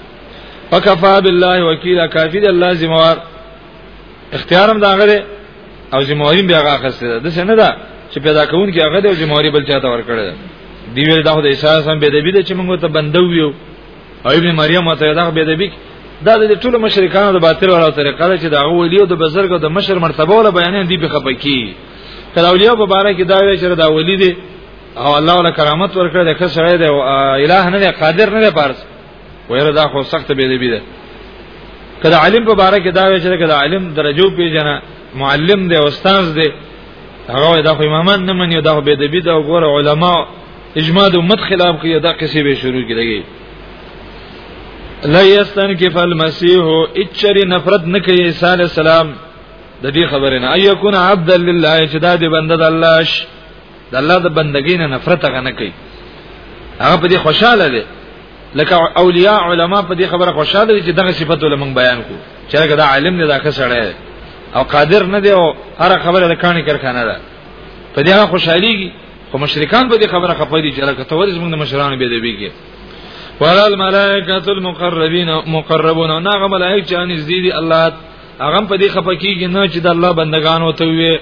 فکفا بالله وکیلا کافی دی الله زموار اختیارم دا غره او زمواري بیا هغه خسته ده څه نه ده چې پیدا کون کې هغه دی او زمواري بل چاته ورکړي ده دی ویل دا د احساس هم به دی بده چې موږ ته بندو یو او ابن مریم ته دا به دی دا د ټول مشرکانو د باطل ولا طریقه ده چې دا غولیو د بزرګ او د مشر مرتبه ولا بیانې دی په خپکی تر اولیاء په باره کې دا وی چې دا ولی دی او الله ولا کرامت ورکړ د ښه سره دی الہ نه دی قادر نه دی پارس ویره دا خو سخت به دی بده کله عالم په باره کې دا وی چې کله عالم درجو پیژنه معلم دی استاد دی هغه دا خو امامان نه مني دا به دی بده وګور علما اجماع د امت خلاف کوي دا قصې به شروع کیږي لا یستنکف المسیح اچری نفرت نکي عیسی علی السلام د دې خبرې نه ايکون عبد لله چې دا دې بنده د الله ش د الله د بندګۍ نه نفرت غنه کوي هغه په دې خوشاله دي لکه اولیاء علما په دې خبره خوشاله دي چې دغه صفات ولمن بیان کو چې هغه د عالم نه داخه سره او قادر نه دی او هر خبره د کاني کرخانه ده په دې هغه خوشاليږي خو مشرکان په دې خبره خپې دي چې لکه تورز موږ د مشرانو به دی بيږي ولا الملائکه المقربین مقربون ناغه ملائک چې ان زیدي الله هغه په دې خپه کیږي نه چې د الله بندگان وته وي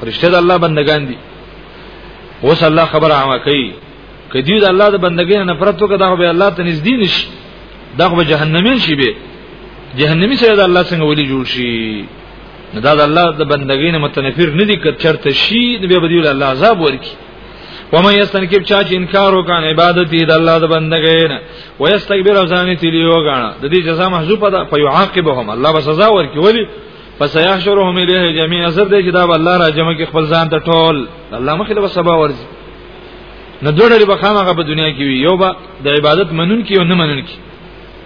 پرشته د الله بندگان دي اوس الله خبر عامه کوي کدی د الله د بندګۍ نه نفرت وکړه دا به الله ته نږدې نشي دا به جهنمین شي به جهنمی سره د الله څنګه ولي جوړ شي دا د الله د بندګۍ نه متنفر نه دي کچرته شي نو به دی الله عذاب ورکي ومن یستنکب چا چې انکار وکړ عبادت دی د الله د بندګۍ نه ويستكبر ځان ته لیو غاڼه د دې جزاء محذوفه ده فيعاقبهم الله به سزا ورکړي ولی فسيحشرهم الیه جميعا زر دې چې دا الله را جمع کې خپل ځان ته ټول الله مخې له سبا ورځي نو دوړلې به خامخه په دنیا کې وي یو به د عبادت منون کې او نه منون کې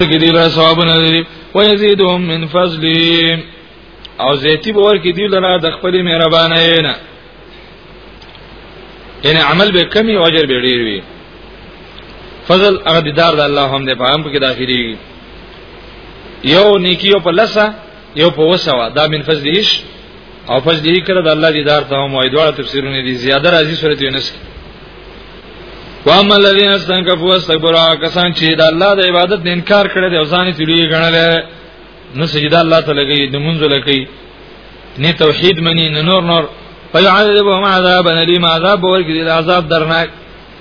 کې دی له ثوابونه لري ويزيدهم من فضله او زيتی باور کې دی لره د خپل مهربانۍ نه یعنی عمل به کمی او اجر به ډیر وي فضل هغه دیدار د الله هم دی په هم کې داخلي یو نیکی او په لسه یو په وسوا دا من فضلیش او فضلی کړه د الله دیدار ته هم وای دواړه تفسیرونه دي زیاده راځي سورته یونس کې واما الذين استنكفوا واستكبروا کسان چې د الله د عبادت نه انکار کړي او ځان یې لوی ګڼل نو سجده الله تعالی کوي د منځ لکې نه توحید مني نه نور نور فيعذبهم عذابا اليما عذاب ورګي د عذاب درناک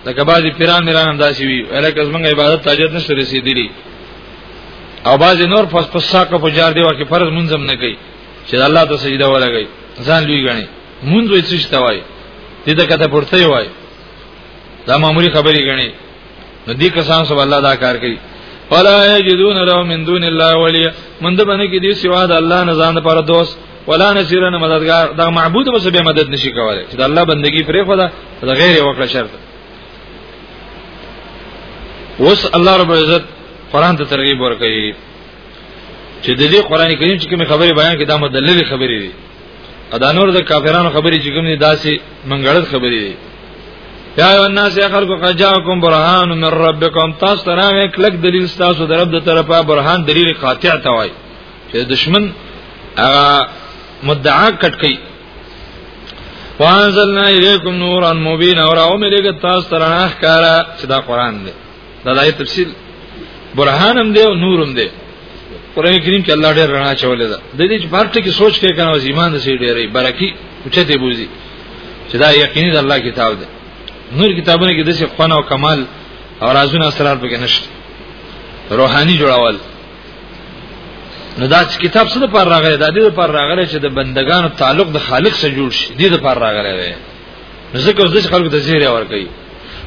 لکه بعضی پیران میران هم داسي وي الکه زمونږ عبادت تاجت نشته رسیدلی او بعضی نور پس پس ساقه په جار دی ورکه فرض منظم نه کوي چې الله ته سجده ولګي ځان لوی ګڼي مونږ یې څه شته وای دې ته کته پورته وای دا معمولی خبرې غني نو دې کسان سب الله دا کار کوي ولا یجدون له من دون الله ولی من د باندې کې دې سوا د الله نه ځان لپاره دوست ولا نصير نه مددگار دا معبود به سبه مدد نشي کولای چې د الله بندگی پرې خو دا د غیر وکړه شرط وس الله رب عزت قران ته ترغیب ورکړي چې د دې قران کریم چې کوم خبره بیان کړي دا مدلل خبرې دي ادا نور د کافرانو خبرې چې کوم دي داسې منګړت خبرې دي یا ایو الناس یا خلق قد جاءکم برهان من ربکم تاسو ته راغی کلک دلیل تاسو در رب د طرفه برهان دلیل قاطع ته وای چې دشمن هغه مدعا کټکی وانزلنا الیکم نورا مبینا اور او ملګ تاسو ته راخ کارا چې دا قران دی دا د تفصیل برهانم دی او نورم دی قران کریم کې الله ډېر رڼا چولې ده د دې بارټ کې سوچ کې کنه وز ایمان دې ډېرې برکې اوچته بوزي چې دا یقیني د الله کتاب دی نور کتابونه کې د څه خوانه او کمال او رازونه اسرار پکې نشته روحاني جوړول نو دا کتاب څه د پر راغلی دا د پر راغلی چې د بندگانو تعلق د خالق سره جوړ شي د پر راغلی دی ځکه اوس د خلکو ته زیری ورکړي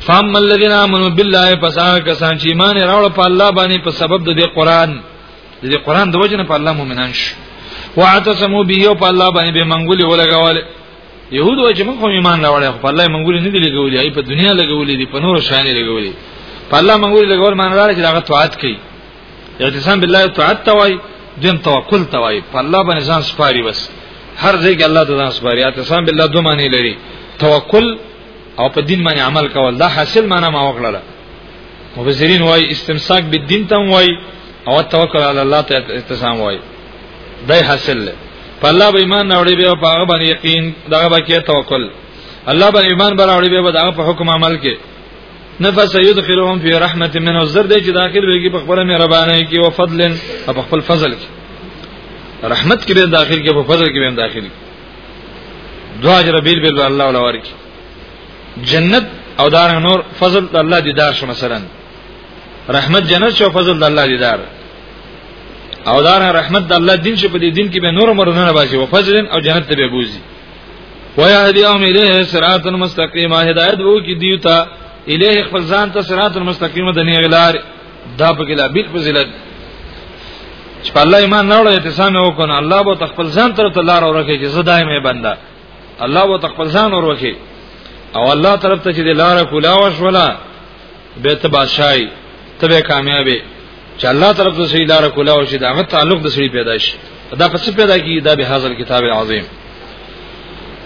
فام الذين امنوا بالله فسا کسان چې ایمان راوړ په الله باندې په سبب د دې قران د دې قران د وجنه په الله مؤمنان شو واعتصموا به او په الله باندې به منګولي ولګاواله يهود وجه من کوم ایمان راوړل خو په الله منګولي نه دي لګولي ای په دنیا لګولي دي په نور شان لګولي په الله منګولي لګول مان راړي چې هغه توات کوي اعتصام بالله طاعت توای دیم توکل توای په الله باندې ځان سپاری بس هر ځای کې الله ته ځان سپاری اعتصام بالله دوه معنی لري توکل او په دین باندې عمل کول دا حاصل معنا ما وکړه مفسرین وای استمساک به دین ته وای او توکل علی الله ته اعتصام وای دای حاصل له په الله به ایمان راوړي به په هغه باندې یقین دغه به کې توکل الله باندې ایمان راوړي به دغه په حکم عمل کې نفس يدخلهم في رحمت من الزر دې چې داخل ويږي په خپل مهرباني کې او فضل په خپل فضل کې رحمت کې به داخل کې په فضل کې به داخل دعا اجر بیل بیل الله ولا ورک جنت او دار نور فضل الله دي دار شو مثلا رحمت جنت شو فضل الله دي دار او دار رحمت د الله دین شو په دې دین کې به نور مرونه نه باسي او فضل او جنت ته به بوزي ويهديهم اليه صراطا مستقيما هدايت وو کی دیوتا اليه خپل ځان ته صراط المستقيم د نه غلار دا په کلا بیل فضیلت چې په الله ایمان نه وړي اعتصام وکړي الله به خپل ځان تر ته لار ورکړي چې زه دایمه بنده الله به خپل ځان ورکړي او الله طرف ته چې لار کولا وشولا به ته بادشاہي ته به کامیابې چې الله طرف ته سړي لار کولا او شي داغه تعلق د سړي پیدا شي دا پس پیدا کی دا به حاصل کتاب العظیم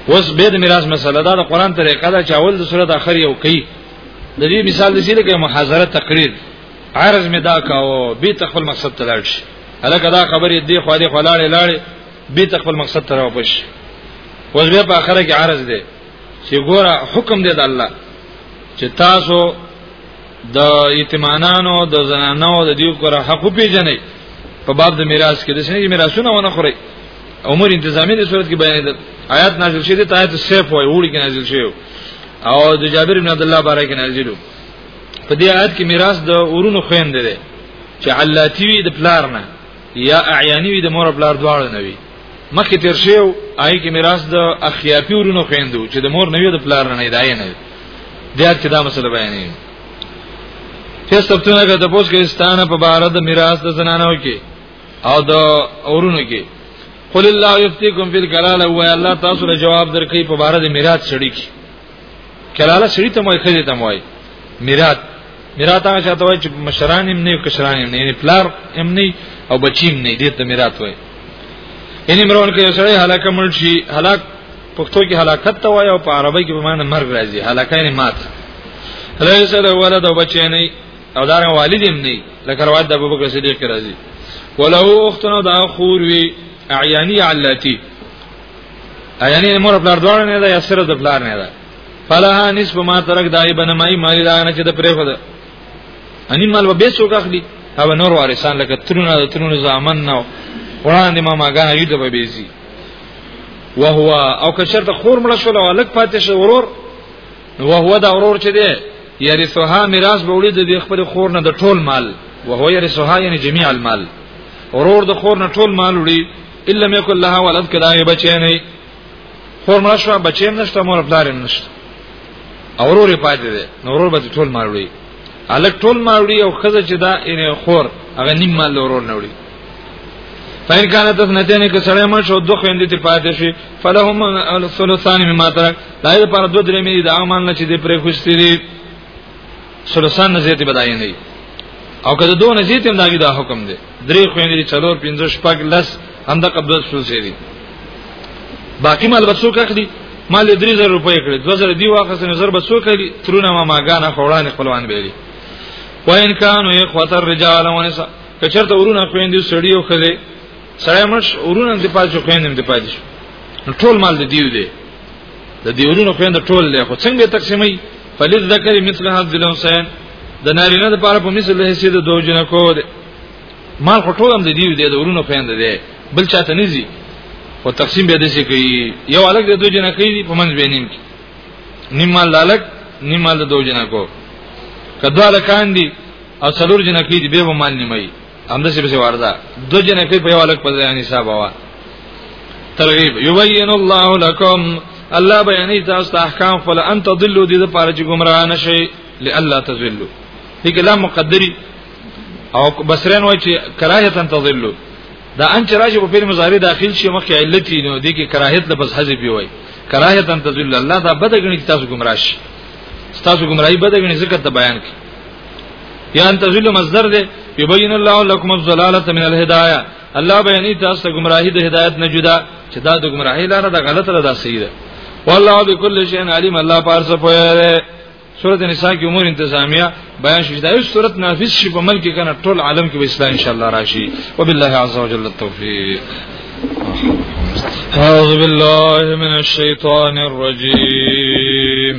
اوس به د میراث مسله دا د قران طریقه دا چې اول د سورته اخر یو کوي د دې مثال د سیده کې محاضره تقریر عرض می دا کاو به تخفل مقصد تلاړ شي هلکه دا خبرې دی خو دې خلاړې لاړې به تخفل مقصد تر واپس اوس بیا په اخره کې عرض دی چې ګوره حکم دی د الله چې تاسو د یتیمانانو د زنانو د دیو کړه حق پیژنې په باب د میراث کې د شنې میراثونه ونه خوري امور انتظامی د صورت کې بیان دي آیات نازل شوه د آیات سیف وای وړي کې نازل شوه او د جابر بن عبد الله بارک نازل په دې آیات کې میراث د اورونو خويند دي چې علاتی د پلار نه یا اعیانی وي د مور بلار دواړه نه وي مخکې تیر شیو آی کې میراث د اخیاپی ورونو خويندو چې د مور نه وي د بلار نه دی نه زیات کې دا مسله بیانې چې سبتونه کې د پوس کې ستانه په بار د میراث د زنانو کې او د اورونو کې قل الله یفتیکم فی الکلاله و الله تاسو له جواب درکې په بار د میراث شړی کې کلاله سړی ته موي خځه ته موي میراث میراث هغه چاته وای چې مشران هم نه کشران هم نه یعنی پلار هم نه او بچیم نه دې ته میراث وای یعنی مرون کې سړی هلاک مړ شي هلاک پښتو کې هلاکت ته وای او په عربی کې به معنی مرګ راځي هلاک یعنی مات ليس له ولد او بچی نه او دا والد هم نه لکه روایت د ابوبکر صدیق راځي ولو اختنا دا خور وی اعیانی علاتی یعنی مور پلار دوړ نه ده یا سره د پلار نه ده فلها نصف ما ترک دای بنمای مال دا نه چې د پرې خو ده اني مال و به سوګ اخلي او نور وارسان لکه ترونه د ترونه زامن نو وړاندې ما ماګان یو د به بيزي وهو او که شرط خور مړ شو لو لک پاتې شو ورور وهو دا ورور چې دی یاري سوها میراث به وړي د خپل خور نه د ټول مال وهو یاري سوها یعنی جميع المال ورور د خور نه ټول مال وړي الا لم يكن لها ولد کدا یې بچی نه خور مړ شو بچی نشته مور پلار نشته اورور پاتې دی نو ورور به ټول ماروي الک ټول ماروي او خزه چې دا ان خور هغه نیم مال ورور نه وړي فإن كانت اثنتين كسره ما شو دوه خويندې ته پاتې شي فلهم الثلثان مما ترك دا یې پر دوه درې مې دا امان نه چې دې پرې خوشتي دي ثلثان نه زیاتې بدایې نه او کله دوه نه زیاتې هم دا حکم دی درې خويندې دي څلور پنځه شپږ لس همدا قبضه سوسې دي باقی مال به څوک اخلي مال 3000 روپۍ کړې 2000 دی واخص نظر به څوک اخلي ترونه ما ماګانه خوړان خپلوان بیلي وان کانو اخوات الرجال ونساء کچرته ورونه خويندې سړی او خله سړی مش ورونه د پاتې خويندې د پاتې ټول مال دی دی د دیورونو خوند ټول له خو څنګه تقسیمي فلذ ذکر مثل حظ الانسان د نارینه لپاره په مثل له سید دوه جن کو ده مال خو ټول هم د دیو د ورونو خوند ده بل چاته نزي او تقسیم به دسی کوي یو الګ د دوه جن کوي په منځ بینیم کې نیم مال الګ نیم مال د دوه جن کو کدو الکان دي او څلور جن کوي به مال نیمه همدا څه به وردا دو جنې کې په یو الک په ځای حساب وا ترغیب یبین الله لكم الله بیانې تاسو ته احکام فل ان تضلوا دې لپاره چې گمراه نشئ لالا تضلوا دې کلام مقدری او بصرین وای چې کراهه تضلوا دا ان چې راځي په فعل مضارع داخل شي مخکې علت نو دې کې کراهت لفظ حذف وي کراهت ان تذل الله دا بد غني تاسو گمراه شي تاسو گمراهي بد غني ذکر ته بیان کړي یا ان تزل مصدر دی یبین الله لكم الضلاله من الهدايه الله بیانې تاسو ته گمراهی د هدایت نه جدا چې دا د گمراهی لار ده غلط را ده صحیح ده والله بكل شيء علیم الله پارسه پوهه سورۃ النساء کې امور انتظامیه بیان شوه دا یو سورۃ نافذ شي په ملک کې کنه ټول عالم کې به اسلام ان شاء الله راشي وبالله عز وجل التوفیق أعوذ بالله من الشيطان الرجيم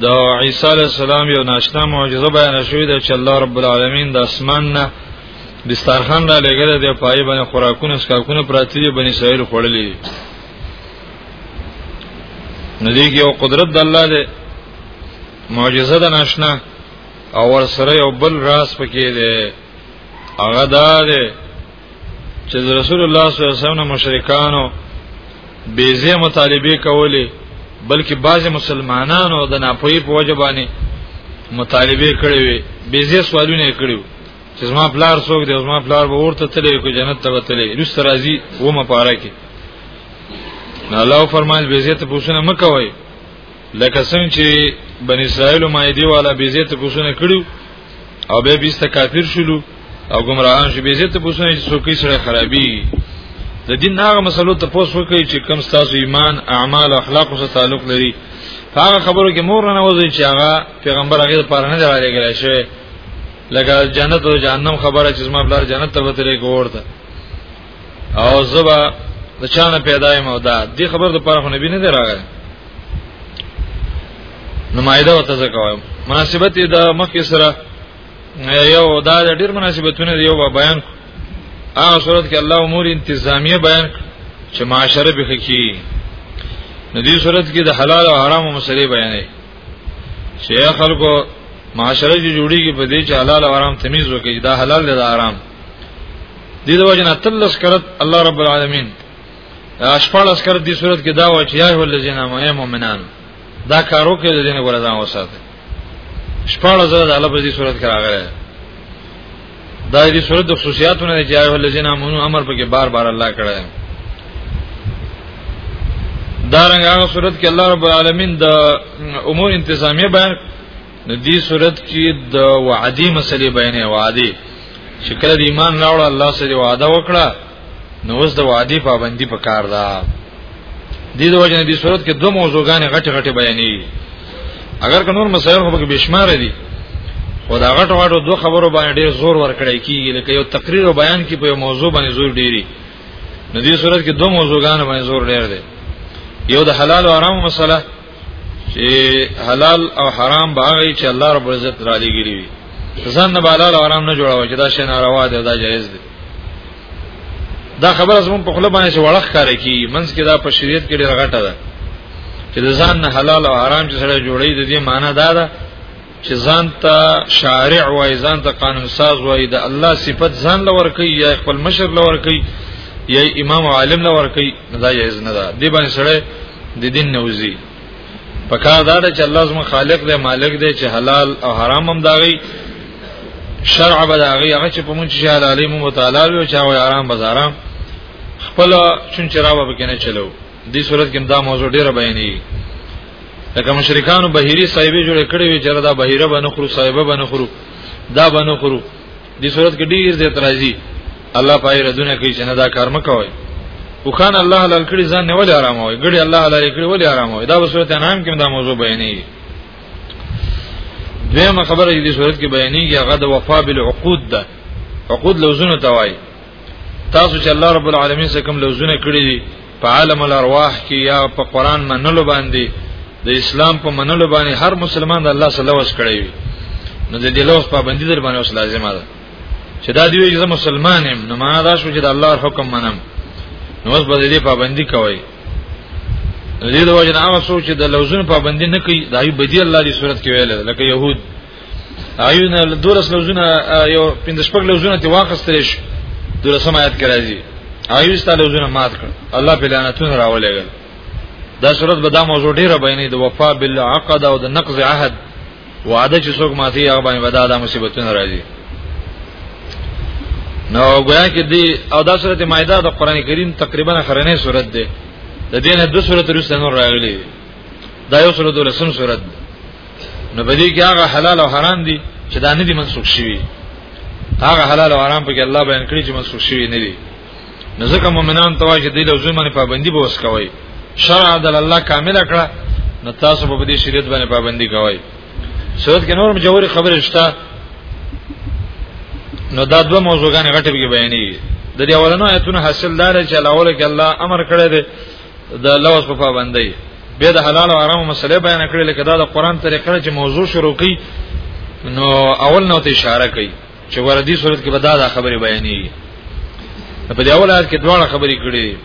دا عیسی علی السلام یو ناشنا معجزه بیان شوې ده چې الله رب العالمین د اسمان نه دسترخوان را لګره دی پای باندې خوراکونه سکاکونه پراتی دی بنی اسرائیل خوړلې ندی کې یو قدرت د الله دی معجزه ده ناشنا او ور سره یو بل راز پکې دی هغه دا دی چې رسول الله صلی الله علیه وسلم مشرکانو بیزه مطالبه کولې بلکې بعض مسلمانانو د ناپوهي په وجه باندې مطالبه کړې وي بیزه سوالونه کړې وي چې زما پلار څوک دی زما پلار به ورته تللی کو جنت ته وتلی رس راځي و ما پاره کې الله فرمایل به عزت پوښتنه مکوئ لکه څنګه چې بن اسرائیل مایدی والا به عزت پوښتنه کړو او به بیسته کافر شلو او گمراهان شي به زیاته پوښتنه چې څوک یې سره خرابي د دین هغه مسلو ته پوس وکړي چې کم ستاسو ایمان اعمال او اخلاق سره تعلق لري هغه خبرو کې مور نه وځي چې هغه پیغمبر هغه پر نه درالې کېږي شوی لکه جنت او جهنم خبره چې زما بلار جنت ته وترې کوړه او زبا د چانه پیدا یم او دا دې خبر د پاره نبی نه دی راغی نو مایده وته زکوایم مناسبت د مخکې سره یو دا ډیر مناسبتونه دی یو بیان هغه صورت کې الله امور انتظامیه بیان چې معاشره به کی نو دې صورت کې د حلال او حرام مسلې بیانې چې خلکو معاشره جوړیږي په دې چې حلال او حرام تمیز وکړي دا حلال دی دا حرام دې د وجنه تلس کرت الله رب العالمین اشپاړس کرت دې صورت کې دا و چې یا هو الذین آمنوا مؤمنان دا کارو کې د دې نه ګورځان وساته شپاړس زره د الله په دې صورت کې راغلی دا دې صورت د خصوصیاتونه چې یا هو الذین آمنوا امر پکې بار بار الله کړی دا رنګ هغه صورت کې الله رب العالمین د امور انتظامیه بیان نو دې صورت کې د وعده مسلې بیانې وعده چې کله د ایمان راوړ الله سره وعده وکړه نو اوس د وعده پابندي پکار ده د دې وجه دې صورت کې دوه موضوعګانې غټه غټه بیانې اگر که نور مسایل خو به بشمار دي خو دا غټ غټو دوه خبرو باندې ډېر زور ورکړی کیږي لکه یو تقریر او بیان کې په یو موضوع باندې زور ډېری نو دې صورت کې دوه موضوعګانې باندې زور ډېر دی یو د حلال او حرام مسله چې حلال او حرام باغی چې الله رب عزت را لګیلی وي ځان نه حلال او حرام نه جوړاوه چې دا شی ناروا دی دا جایز دی دا خبره زمون په خله باندې وړخ کار کوي منځ کې دا په شریعت کې ډیره غټه ده چې د ځان نه حلال او حرام چې سره جوړي د دې معنی دا ده چې ځان ته شارع وای ځان ته قانون ساز وای د الله صفت ځان لور کوي یا خپل مشر لور کوي یا امام عالم لور کوي دا یې اذن ده دی باندې سره د دین نوزي پکار دا چې الله زما خالق دی مالک دی چې حلال او حرام هم داغي شرع به داغي هغه چې په مونږ چې حلالې مو متعال وي او چې حرام بازارام خپل چون چراوه بکنه چلو دې صورت کې دا موضوع ډیره بیانې لکه مشرکانو بهيري صاحبې جوړ کړې وي چې دا بهيره باندې خرو صاحبہ باندې خرو دا باندې خرو دې صورت کې ډیر دې ترازی الله پای ردونه کوي چې نه دا کار مکوئ او خان الله حلال کړی ځان نه ولې آرام وي ګړي الله حلال کړی ولې آرام وي دا په صورت انعام کې دا موضوع بیانې دیمه خبره دې صورت کې بیانېږي هغه د وفا بالعقود ده عقود لوزونه توای تاسو چې الله رب العالمین څخه کوم لوزونه کړی دي په عالم الارواح کې یا په قران منلو باندې د اسلام په منلو باندې هر مسلمان د الله صلی الله علیه کړی وي نو د دې لوس پابندی در باندې اوس لازمه ده چې دا دی چې مسلمان یم نو ما دا شو چې د الله حکم منم نو اوس به دې پابندی کوي دې د وجه نه هغه څوک چې د لوزونو پابندي نه کوي دا یو بدی الله دی صورت کې ویل لکه يهود ایونه دولس لوزونه یو پنځه شپږ لوزونه دی واخستل شي دولسم آیات کې راځي ایو ست لوزونه مات کړ الله په لعنتونه راولېګل دا صورت به دا موضوع ډیره بیانې د وفا بالعقد او د نقض عهد وعده چې څوک ماتي هغه باندې ودا د مصیبتونه راځي نو گویا کې دی او دا سورته مائده د قران کریم تقریبا خرنه سورته ده د دې نه د سورته رسول نور راغلي دا یو سورته ولسم سورته نو په دې کې هغه حلال او حرام دي چې دا نه دي منسوخ شوي هغه حلال او حرام په کې الله بیان کړی چې منسوخ شوي نه دي نو ځکه مؤمنان ته واجب دي لوزونه باندې پابندي به وسکوي شرع د الله کامل کړه نو تاسو په دې شریعت باندې پابندي کوئ سود کې نور مجوري خبره شته نو دا دوه موضوعګان غټه به بیانې د دې اولنو آیتونو حاصل دار چې الاول کې الله امر کړی دی د لوز په پابندۍ به د حلال او حرام مسلې بیان کړې لکه دا د قران طریقه چې موضوع شروع کړي نو اول نو ته اشاره کوي چې وردی صورت کې به دا, دا خبره بیانېږي په دې اول آیت کې دواړه خبرې کړې دي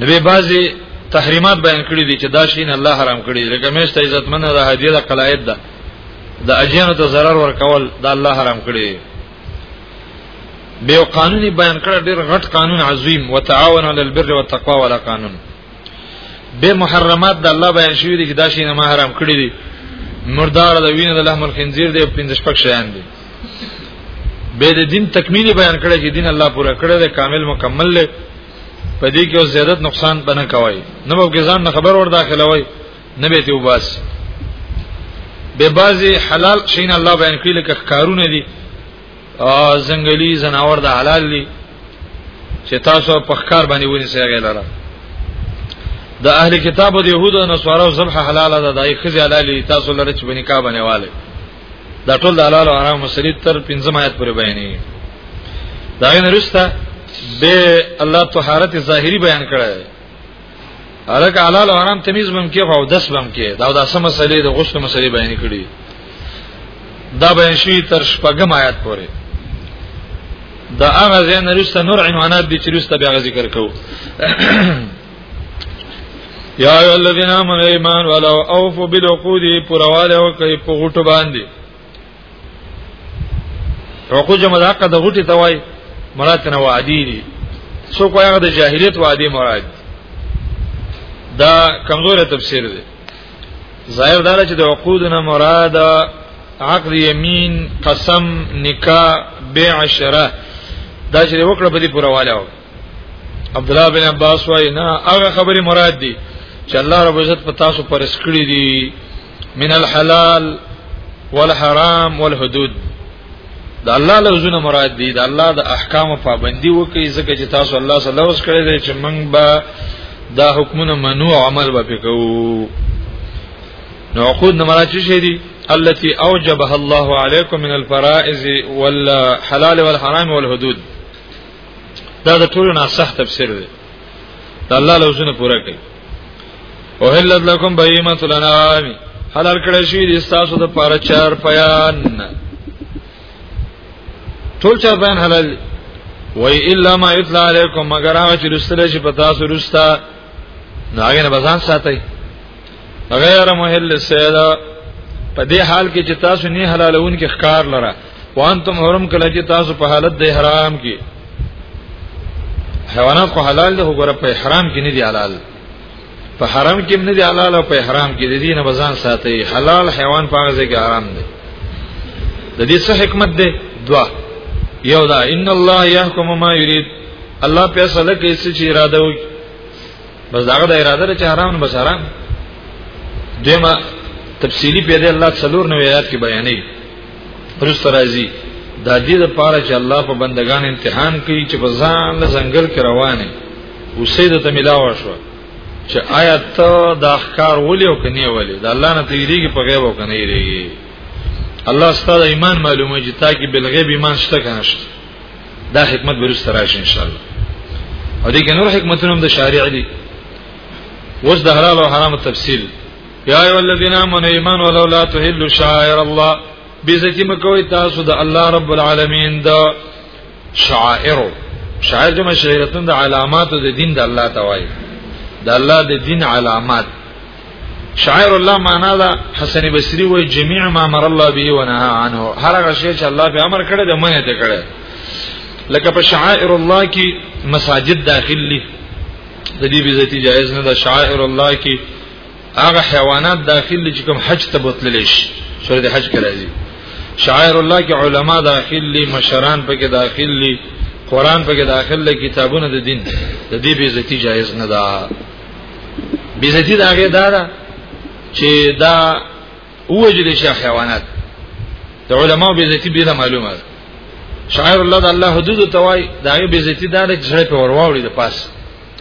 نبی بازي تحریمات بیان کړی دي چې دا شین الله حرام کړی دي لکه مېشته عزت منه د هدیه د قلایت ده د اجینو ته zarar ورکول دا الله حرام کړی به قانون بیان کړ ډیر غټ قانون عظیم وتعاون علی البر والتقوا ولا قانون به محرمات د الله بیان شوی دي چې دا شی نه محرم کړی دي مردار د وینې د لحم الخنزیر دی پنځه شپږ شیان دي به د دین تکمیلی بیان کړی چې دین الله پورا کړی دی کامل مکمل دی په دې کې او زیادت نقصان بنه کوي نو به ځان نه خبر ور داخله وای نه به ته وباس به بعضی حلال شین الله بیان کړي لکه کارونه دي او زنګلی زناور د حلال دي چې تاسو په ښکار باندې ونی سیږي لاره د اهل کتاب او د يهودو نه سوارو ذبح حلال ده دای خزي حلال دي تاسو لره چې بنی کا باندې والي دا ټول د حلال او حرام مسلې تر 15 آیات پورې بیانې دا غنرسته به الله طهارت ظاهری بیان کړی الک حلال او حرام تمیز بم کې او دس بم کې دا د اسمه مسلې د غسل مسلې بیان کړي دا بیان شي تر شپږم آیات پورې دا هغه زین رسته نور عنوانات دي چې رسته بیا ذکر کوو یا ای الذین آمنوا ایمان ولو اوفوا بالعقود پرواله او کوي په غټو باندې عقو جمع د حق د غټي توای مراد نه وعدی دي سو کو هغه د جاهلیت وعده مراد دا کمزور تفسیر دی ظاهر دا چې د عقود نه مراد عقد یمین قسم نکاح بیع شرع دا چې وکړه په دې پرواله و عبد الله بن عباس وای نه هغه خبره مراد دي چې الله رب عزت په تاسو پر اسکړي دي من الحلال والحرام والحدود دا الله لوزونه مراد دي دا الله د احکام پابندي وکي ځکه چې تاسو الله صلی الله علیه کړی دی چې موږ به دا حکمونه منو عمل به وکړو نو عقود نه مراد څه دي التي اوجبها الله عليكم من الفرائض والحلال والحرام والحدود دا د ټولو نه سخت تفسیر دی دا الله لوزونه پوره کوي وحلت لكم بهيمه الانعام حلال کړی شي د تاسو د پاره چار پیان ټول چار پیان حلال وای الا ما اطلع علیکم مگر هغه چې رسل شي په تاسو رستا نو هغه نه بزان ساتي غیر محل السیدا په دې حال کې چې تاسو نه حلالون کې ښکار لره وانتم حرم کله چې تاسو په حالت د احرام کې حیوانات خو حلال دي خو ګره په احرام کې نه دي حلال په حرم کې نه دي حلال او په احرام کې دي نه بزان ساتي حلال حیوان په هغه ځای کې حرام دي د دې څه حکمت ده دوا یو دا ان الله يحكم ما يريد الله فیصله کوي چې اراده وکړي بس داغه د اراده لري چې حرام نه بس حرام دیمه تفصیلی پیدا الله څلور نو آیات کې بیانې رست راځي د دې لپاره چې الله په بندگان امتحان کوي چې په ځان له ځنګل کې روانه اوسې د تملا وشو چې آیا ته د احکار ولې او کني ولې د الله نه تیریږي په غیب او کني ریږي الله ستاسو ایمان معلومه چې تا کې بل غیب ایمان شته کنه شته دا حکمت برس تراش ان شاء الله او دې کې نور حکمتونه هم د شارع دي وز د حلال او حرام تفصیل یا ایو الذین آمنوا ایمان ولو لا تحلوا شعائر الله بیزتی مکوې تاسو د الله رب العالمین دا شعائر شعائر جمع شعیرتون د علامات د دین د الله توای د الله د دین علامات شاعر الله معنا دا حسن بصری وای جميع ما امر الله به ونهى عنه هر هغه شی چې الله به امر کړی د منه ته کړی لکه په شعائر الله کې مساجد داخل دي د دې بیزتی جایز نه ده شعائر الله کې هغه حیوانات داخل دي چې کوم حج ته بوتلل شي سورې د حج کې راځي شعائر الله کې علما داخل دي مشران پکې داخل دي قران پکې داخل دي کتابونه د دین د دې بیزتی جایز نه ده بیزتی دا غي دارا چې دا وجل شي حیوانات د علماو بیزتی بیره معلومه ده شاعر الله د الله حدود توای دا غي بیزتی دا د ځړې په ورواړي د پاس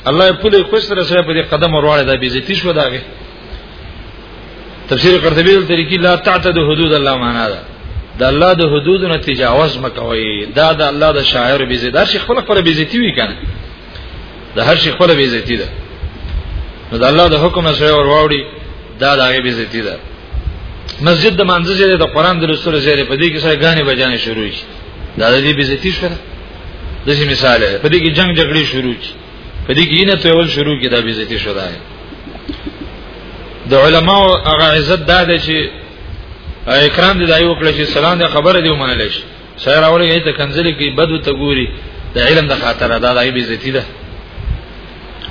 الله په دې کوس سره سره په دې قدم ورواړي دا بیزتی شو دا غي تفسیر قرطبی د طریقې لا تعتد حدود الله معنا ده د الله د حدودو نه تجاوز مکوئ دا د الله د شاعر بیزتی دا شیخ خپل پر بیزتی وی کنه د هر شي خپل بي عزتي ده نو د الله د حکم سره ور واوړي دا د هغه بي عزتي ده مسجد د منځ ځای د قران د لوستلو ځای په دې کې څنګه غانې بجانې شروع شي دا د دې بي عزتي شو د دې مثال دی په دې کې جنگ جګړې شروع شي په دې کې نه تویول شروع کی دا بي عزتي شو دا د علماو هغه عزت دا دی چې اکرام دې دایو کړی چې سلام دې خبره دې ومنل شي شاعر اول یې ته کنځلې کې بدو ته ګوري د علم د خاطر ادا دای به عزت ده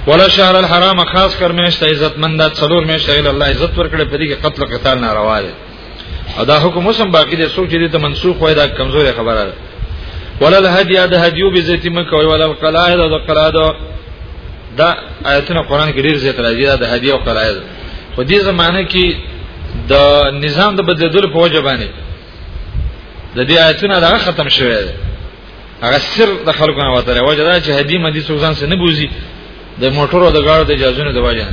ولا شهر الحرام خاص کر میشته عزت مند څلور میشته اله الله عزت ورکړي په دې کې قتل قتال ناروا دي ادا حکم اوسم باقی دي سوچ دي ته منسوخ وای دا کمزوري خبره ده ولا الهدی د هدیو به عزت مکه ولا القلائد د قلائد دا آیتونه قران کې ډیر زیات راځي دا د هدیو قلائد په دې زمانه کې د نظام د بدلیدل په وجه باندې د دې آیتونه دا ختم شوی دی هغه سر د خلکو نه وته وجه دا چې هدي مدي څو ځان سره نه بوزي د موټرو د غاړو د اجازه نه د وجه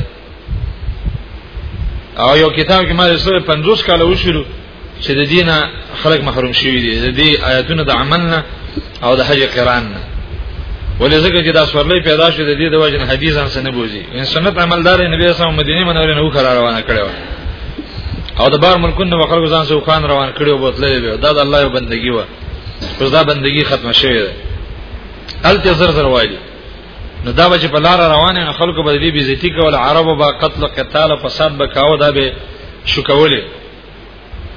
او یو کتاب کې ما رسول 50 کال وشلو چې د دینه خلک محروم شوی دي د دې آیتونو د عمل نه او د حج قران نه ولې ځکه چې دا سورلې پیدا شوه د دې د وجه حدیث هم سن بوزي ان سنت عملدار نبی اسلام مدینه منوره نو خره روانه کړو او د بار ملکونو نو خلکو ځان سو خان روان کړو بوتلې به دا د الله یو بندگی و اوس دا بندگی ختم شوه ده الته زر زر وایي نو دا به په لار روانه نه خلکو به دې بیزتی کول عربو با قتل قتال فساد به کاو دا به شو کولې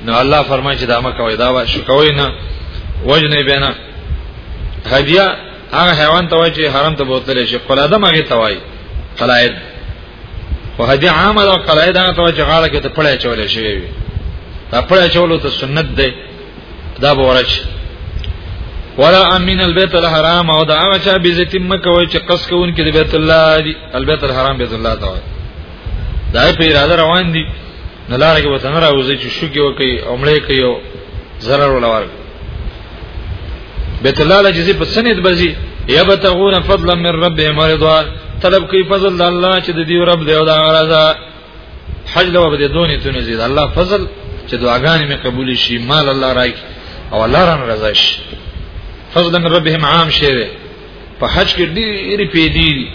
نو الله فرمایي چې دا ما کوي دا وا شکوي نه وجنه بنا هدیه هغه حیوان ته وایي چې حرام ته بوتل شي خپل ادم هغه ته وایي قلائد خو هدیه عامه ده قلائد هغه ته وایي چې غاړه کې ته پړې چولې شي وي دا پړې چولو ته سنت ده دا به ورچ ولا امین البیت الحرام او دا هغه چا بیزتی مکه وای چې قص کوون کې د بیت الله دی البیت الحرام بیت الله ته وای دا په اراده روان دي نه لار کې وته نه راوځي چې شوګي وکي عمره کوي او zarar ولا ورک بیت الله لجزي په سند بزي يبتغون فضلا من ربهم ورضوان طلب کوي فضل د الله چې د دې رب دی او د رضا حج له بده دونې تونه زید الله فضل چې دعاګانې مې قبول شي مال الله راکړي او الله ران رضا شي فضل من ربهم عام شوی په حج کې ډېری پیدې دي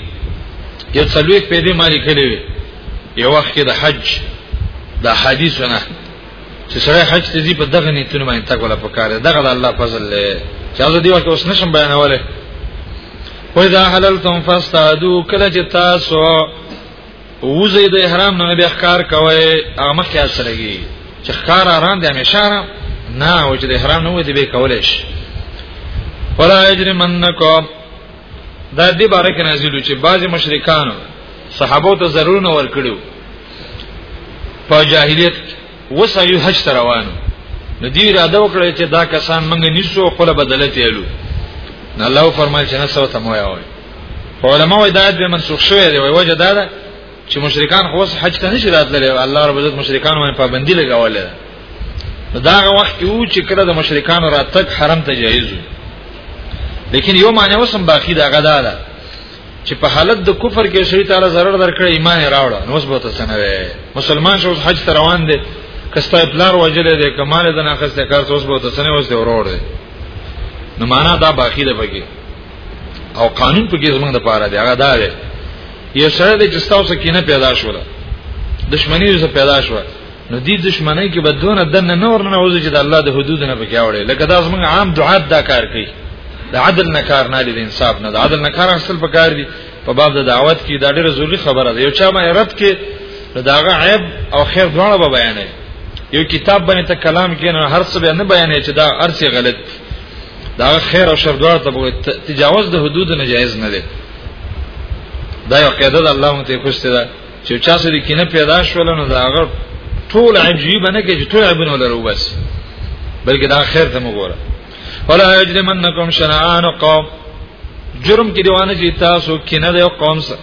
یو څلوي پیدې مالي کړې یو وخت کې د حج د حدیثونه چې سره حج ته دي په دغه نیتونه باندې تکوله پکاره دغه د الله فضل له چې زه دی وخت اوس نشم بیانوله وإذا حللتم فاستعدوا کله چې تاسو ووزي د احرام نه به ښکار کوي هغه مخ خیال سرهږي چې ښکار آرام دی همیشه آرام نه او چې د احرام نه وځي به کولای شي ولا یجرمنکم دا دې باره کې نازلو چې بعضی مشرکان صحابو ته ضرور نه ور کړو په جاهلیت وس ایو حج ته روانو نو دی اراده وکړه چې دا کسان منګ نیسو خپل بدله تیلو نو الله فرمایي چې نه سو ته مو یاوي علماء هدایت به منسوخ شوی دی وای وجه دا ده چې مشرکان خو حج ته نشي راتللی الله رب عزت مشرکان باندې پابندي لګولې ده دا هغه وخت یو چې کله د مشرکان راتګ حرم ته جایز وي لیکن یو معنی وسم باقی دا غدا ده چې په حالت د کفر کې شری تعالی zarar درکړ ایمان راوړ نو اوس به ته سنوي مسلمان شو حج ته روان دي کستا پلار وجلې دي کمال د ناقص ته کار اوس به ته سنوي اوس دی ورور دي نو معنا دا باقی ده پکې او قانون پکې زمونږ د پاره دی هغه دا دی یو سره د جستاو سکینه پیدا شوله دښمنی یې پیدا شوله نو دې دشمنی کې به دونه دنه نه ورننه وځي چې د الله د حدود نه پکې وړي لکه دا زمونږ عام دعات دا کار کوي د عدل نه کار نه لید انصاف نه د عدل نه کار اصل په کار دي په باب د دعوت کې دا ډېره ضروری خبره ده یو چا ما رد کې داغه عیب او خیر دواړه به بیانې یو کتاب باندې ته کلام کې نه هر څه به نه بیانې چې دا ارسي غلط دا خیر او شر دواړه ته تجاوز د حدود نه جایز نه دی دا یو قاعده ده الله مونږ ته خوشته ده چې چا سره کې نه پیدا شول نو دا هغه ټول عجیب نه کې چې ټول عیبونه ولرو بس بلکې دا خیر ته وګوره ولا یجرمنکم شنآن قوم جرم کې دیوانه چې تاسو کې نه دی قوم سره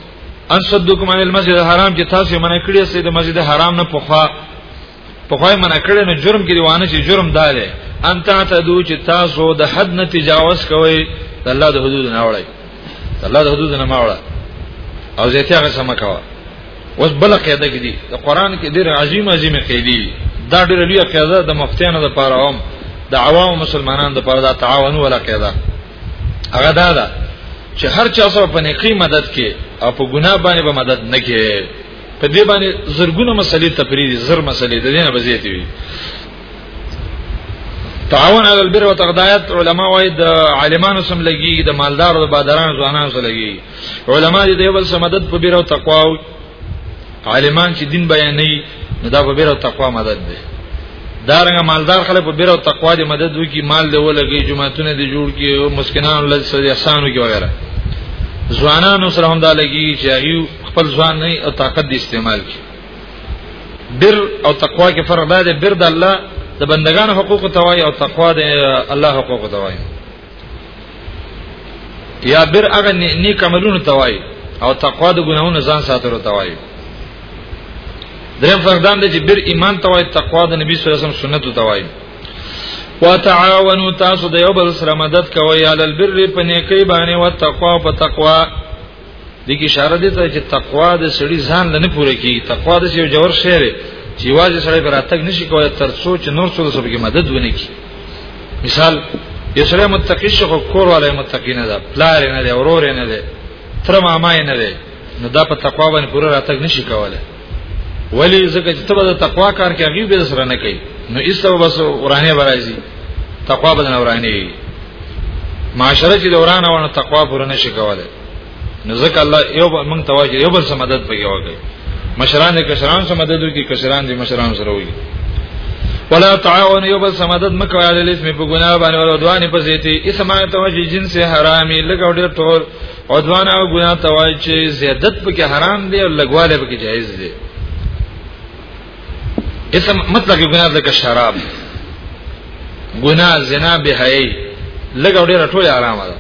ان صدکم عن المسجد الحرام چې تاسو منع کړی سید مسجد حرام نه پخوا په خوای منع کړي نو جرم کې دیوانه چې جرم داله ان تعتدو چې تاسو د حد نه تجاوز کوئ د الله د حدود نه وړي د الله د حدود نه ما وړه او زه ته هغه سم کاوه اوس بل قاعده کې دي د قران کې ډېر عظیم عظیم قاعده دا ډېر لوی قاعده د مفتیانو د پاره هم د عوام مسلمانانو د پاره د تعاون ولا قاعده هغه دا ده چې هر چا سره په نیکی مدد کې او په ګناه باندې به مدد نه کې په دې باندې زرګونه مسلې تقریر زر مسلې د دې نه بزیاتې وي تعاون علی البر و تقدایت علما وای د عالمانو سم لګي د مالدارو د بادرانو ځوانانو سره لګي علما دې یو بل سره مدد په بیر او تقوا او عالمان چې دین بیانې نو دا په بیر او تقوا مدد ده دارنګ مالدار خلک په بیر او تقوا دې مدد وکي مال دې ولګي جماعتونه دې جوړ کړي او مسکینانو لږ سره احسانو کې وغیرہ ځوانانو سره هم دا لګي چې هغه خپل ځوان نه او طاقت دی استعمال کی بر او تقوا کې فرق دی بر د الله د بندگانو حقوق توای او تقوا د الله حقوق توای یا بر هغه نیک عملونه توای او تقوا د ګناهونو ځان ساتلو توای دریم فرق دام دی چې بر ایمان توای تقوا د نبی صلی الله علیه وسلم سنت توای وتعاونوا تاسو د یو بل سره مدد کوئ علی البر په نیکی باندې او تقوا په تقوا دې کې اشاره دي ته چې تقوا د سړي ځان لنه پوره کیږي تقوا د یو جوړ شعر چې واځي سړی پر اتګ نشي کولای تر څو چې نور څه سره کې مدد ونه کی مثال یو سړی متقی شو کور والے متقی نه ده پلار نه ده اورور نه ده تر ماما نه ده نو دا په تقوا باندې پوره راتګ نشي کولای ولی زکه چې تبه د تقوا کار کې هغه به سره نه کوي نو ایسو بس ورانه برایزي تقوا بدن ورانه معاشره چې د ورانه ونه تقوا پوره نشي کوله نو ځکه الله یو موږ ته واجب یو بل سم مدد پکې وکړي مشران دې کشران سم مدد وکړي کشران دې مشران سره وي ولا تعاون یو بل سم مدد مکو علی الاسم په ګناه باندې ولودوانی په زیتی اسمه توجی جنس حرامي لګو ډېر ټول عدوان او ګناه توای چې زیادت پکې حرام دی او لګواله پکې جایز دی اسم مطلق ګناه د شراب ګناه زنا به هي لګ او ډیر ټول حرام ده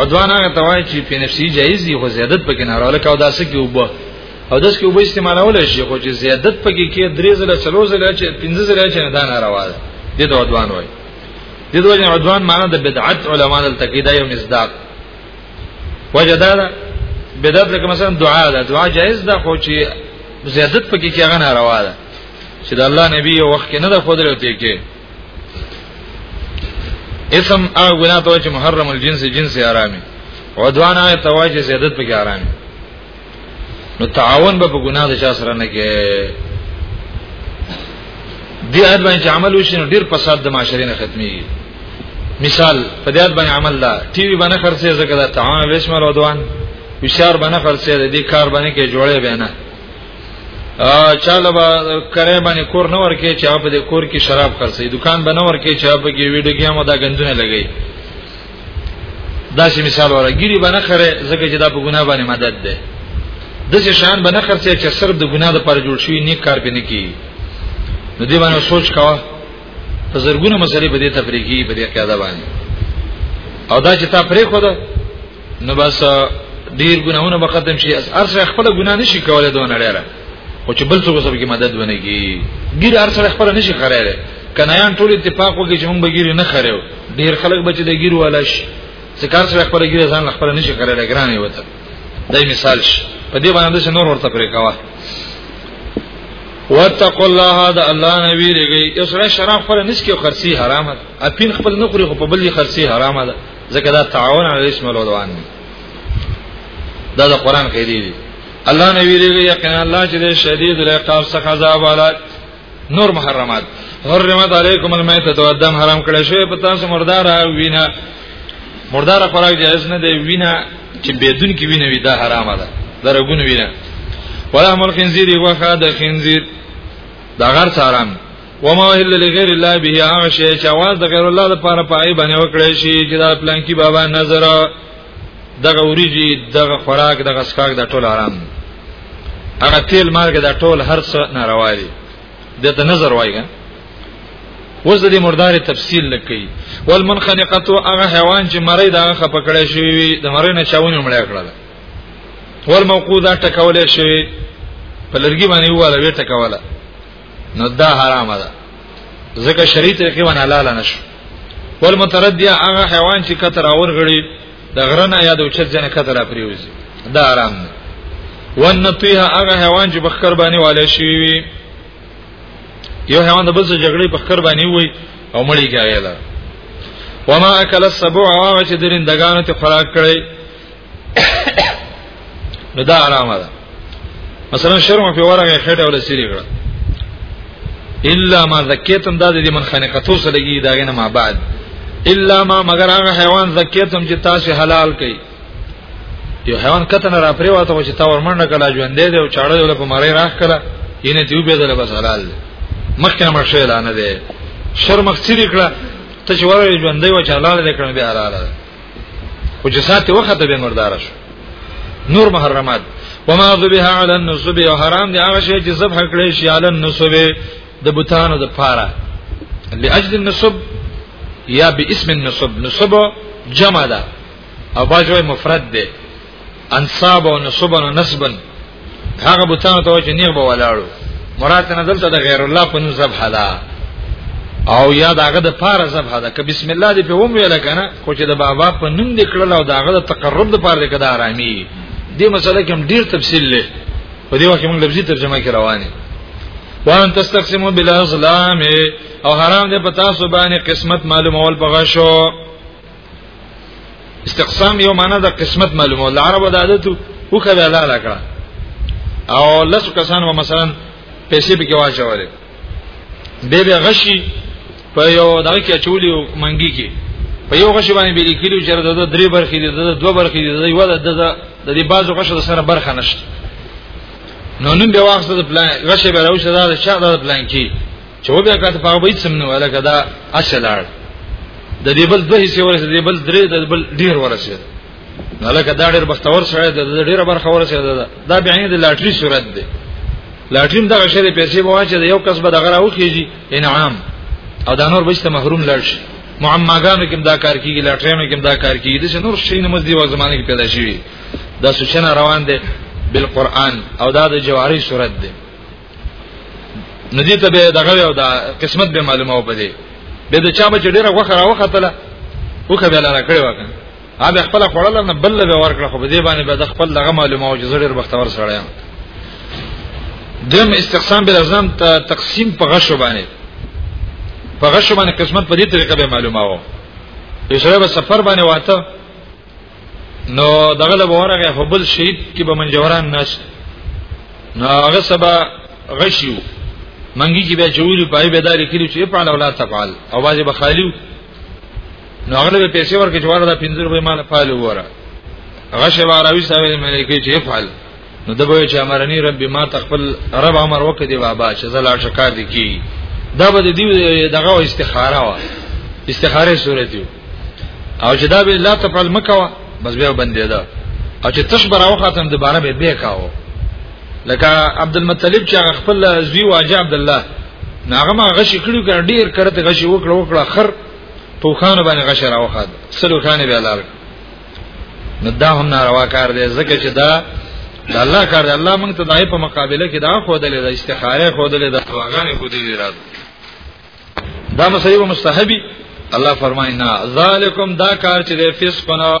عدوان هغه توای چې په نفسي جایز دی خو زیادت پکې نه راول کاو داسې کې وبو او داس کې وبو استعمالول شي خو چې زیادت پکې کې درې زله څلور زله چې پنځه زله چې نه دان راوړ دي د عدوان وای دي د عدوان معنی د بدعت علماء دلته کې دا یو مصداق وجه دا ده بدعت لکه مثلا دعا ده دعا جایز ده خو چې زیادت پکې کې هغه ناروا ده چې د الله نبی یو وخت کې نه ده خودره ته کې اسم او ګناه ته چې محرم الجنس جنس حرامي او دعا نه ته واجه زیادت پکې حرامي نو تعاون به په ګناه د چا سره نه کې دی آیت باندې عمل وشي نو ډیر فساد د معاشرې نه ختمي مثال په دې آیت باندې عمل لا ټي وي باندې خرڅه زکه دا تعاون وشمل ودوان فشار باندې خرڅه دې کار باندې کې جوړې به نه چاله با کرے باندې کور نه ورکې چې په دې کور کې شراب خرڅې دکان باندې ورکې چې په کې ویډیو کې هم دا غنځونه لګي دا چې مثال ورګيري باندې خره زګه چې دا په ګناه باندې مدد ده د څه شان باندې خرڅه چې صرف د ګناه د پر جوړ شوی نیک کار به نه کی نو دی باندې سوچ کاوه په زرګونه مسلې به دې تفریقي به دې قاعده باندې او دا چې تا پرې خو ده نو بس ډیر ګناهونه به ختم شي ارسه خپل ګناه نشي کولای دونه لري او چې بل څوک سره کې مدد ونګي ګیر ارسه خپل نشي خره کنایان ټول اتفاق وکړي چې موږ بګیر نه خره ډیر خلک بچ د ګیر والا شي ځکه سره خپل ګیر ځان خپل نشي کړی د ګرانې وته دای مثال شي په دې باندې نور ورته پرې کاوه واتقوا الله دا الله نبی رګي یو سره شراب خپل نس کې خرسي حرام ده اپین خپل نه خوري خو په بل خرسي حرام ده ځکه دا تعاون علی اسم العدوان دی دا د قران کې دی الله نبی رګي یقینا الله چې شدید العقاب څخه عذاب والا نور محرمات حرمت علیکم المیتۃ والدم حرام کړی شوی په تاسو مردار وینا مردار خوراک جائز نه دی وینا چې بدون کې وینه وی دا حرامه ده درګون وینا ولا مل خنزیر یو خاد خنزیر دا غر حرام وما الا لغیر الله به هغه شی چې आवाज د غیر الله لپاره پای باندې وکړی شي چې دا پلان کې بابا نظر دغه اوریجی دغه خوراک دغه سکاک د ټول حرام دی هغه تیل مارګ د ټول هر څه ناروا دي د ته نظر وایګا وز د مردار تفصیل لکې والمنخنقه هغه حیوان چې مړی دا خپکړې شوی وي د مړی نه چاونه مړی کړل والموقوده ټکولې شوی په لرګي باندې واله وی ټکوله نو دا حرام ده ځکه شریعت کې ونه حلال نشو ول متردیا هغه حیوان چې کتر اور غړي د غرنه یا د اوچت جن کتر پریوزي دا حرام ده ون پیه هغه حیوان چې بخکر باندې والي شي وي یو حیوان د بل څه جګړې بخکر باندې وي او مړی کیږي وما اکل السبع واغه چې درندگانو ته خوراک کړي نو دا علامه ده مثلا شرم په ورغه خټه ولا سری کړه الا ما زکیتم دا د من خنقتو سره لګي دا غنه ما بعد الا ما مگر هغه حیوان زکیتم چې تاسو حلال کړي یو حیوان کته نه را پرې واته چې تا ورمنډه کړه ژوند دی او چاړه ول په مړی راخ کړه ینه دیو به دل بس حلال دی مخکې مر شي لانه دی شرم خسری کړه ته چې ورې ژوند دی او چاړه دې کړه به حلال دی او چې ساتي وخت به مردار شو نور محرمات وما ذبح علی النصب او حرام دی هغه شی چې ذبح کړی شي علی النصب د بوتانو د پاره لاجل النصب یا باسم النصب نصب جمع ده او باجوی مفرد ده انصاب او نصب او نسبا هغه بوتانو ته چې نیغ به ولاړو مراد نه دلته د غیر الله په نوم ذبح ده او یا داغه د پاره ذبح ده که بسم الله دې په ووم ویل کنه خو چې د بابا په نوم دې کړل او داغه د تقرب د پاره دې کده آرامي دې مسله کې ډیر تفصیل لې په دې وخت کې موږ لفظي ترجمه کې روانه وان تستقسموا بالازلام او حرام دې پتا سو باندې قسمت معلومول بغشو استقسام یو معنا د قسمت معلومه ول عربو د عادت او خو به لاله کړه او لس کسان و مثلا پیسې به کې واچولې به به غشي په یو دغه کې چولی منګي کې په یو غشي باندې به لیکلو چې د درې برخې دي د دوه برخې دي د یو د د بازو غشو سره برخه نشته نو نن به واخصه د پلان غشه به راوشه دا شاده د پلان کې چې و بیا کاته په بیت سم نه ولا کدا اشلاړ د دې بل دوه حصے ورسې د بل درې د بل ډیر ورسې نه لکه دا ډیر بختور سره د ډیره برخه ورسې دا بیا نه د لاټري صورت دی لاټریم دغه شری پیسې به واچي د یو کس به دغه راو کیږي انعام او دا نور بشته محروم لړ شي معماګانو کې دا کار کیږي لاټرینو کې دا کار کیږي د نور شي نه مزدي و زمانه کې پیدا شي دا سوچنه روان دي بالقران او دا د جواری صورت ده ندی ته به دغه یو دا قسمت به معلومه و پدې به د چا به ډیره وخه را وخه تله وکه به لاله کړی وکه هغه خپل خړل نه بل به ورکړه خو به دې باندې به د خپل دغه معلومه او جزړ بختور سره یم دیم استقسام به لازم تقسیم په غشو باندې په غشو باندې قسمت په دې طریقه به معلومه و یو سره به سفر باندې واته نو دغه له ورغه په بل شهید کې به منجوران ناس نو هغه سبا غشیو منګي چې بیا چولو پای به داري کړی چې په اړه تفعل اواز به خالیو نو هغه به پیسې ورکړي چې وردا 50 روپۍ مال پاله وره هغه شی واراوي صاحب مې کې چې فعل نو د به چې امرني رب ما تخپل رب امر وکړي دی بابا چې زلا شکار دي کی دا به دی دغه استخاره وا استخاره صورت یو او چې دا به لا تفعل مکوا بس بیا بندې ده او چې تش براو خاتم دوباره به به کاو لکه عبد المطلب چې خپل زوی واجه عبد الله ناغه ما غشي کړو کړ ډیر کرته غشي وکړه وکړه خر په خانه باندې غشي راوخد سلو خانه به لار نو دا هم ناروا کار دی ځکه چې دا د الله کار دی الله موږ ته دای په مقابله کې دا خو دلې د استخاره خو دلې د واغانې خو دلې راځي دا مسیب مستحبی الله فرمایي نه ذالکم دا کار چې د فسقنا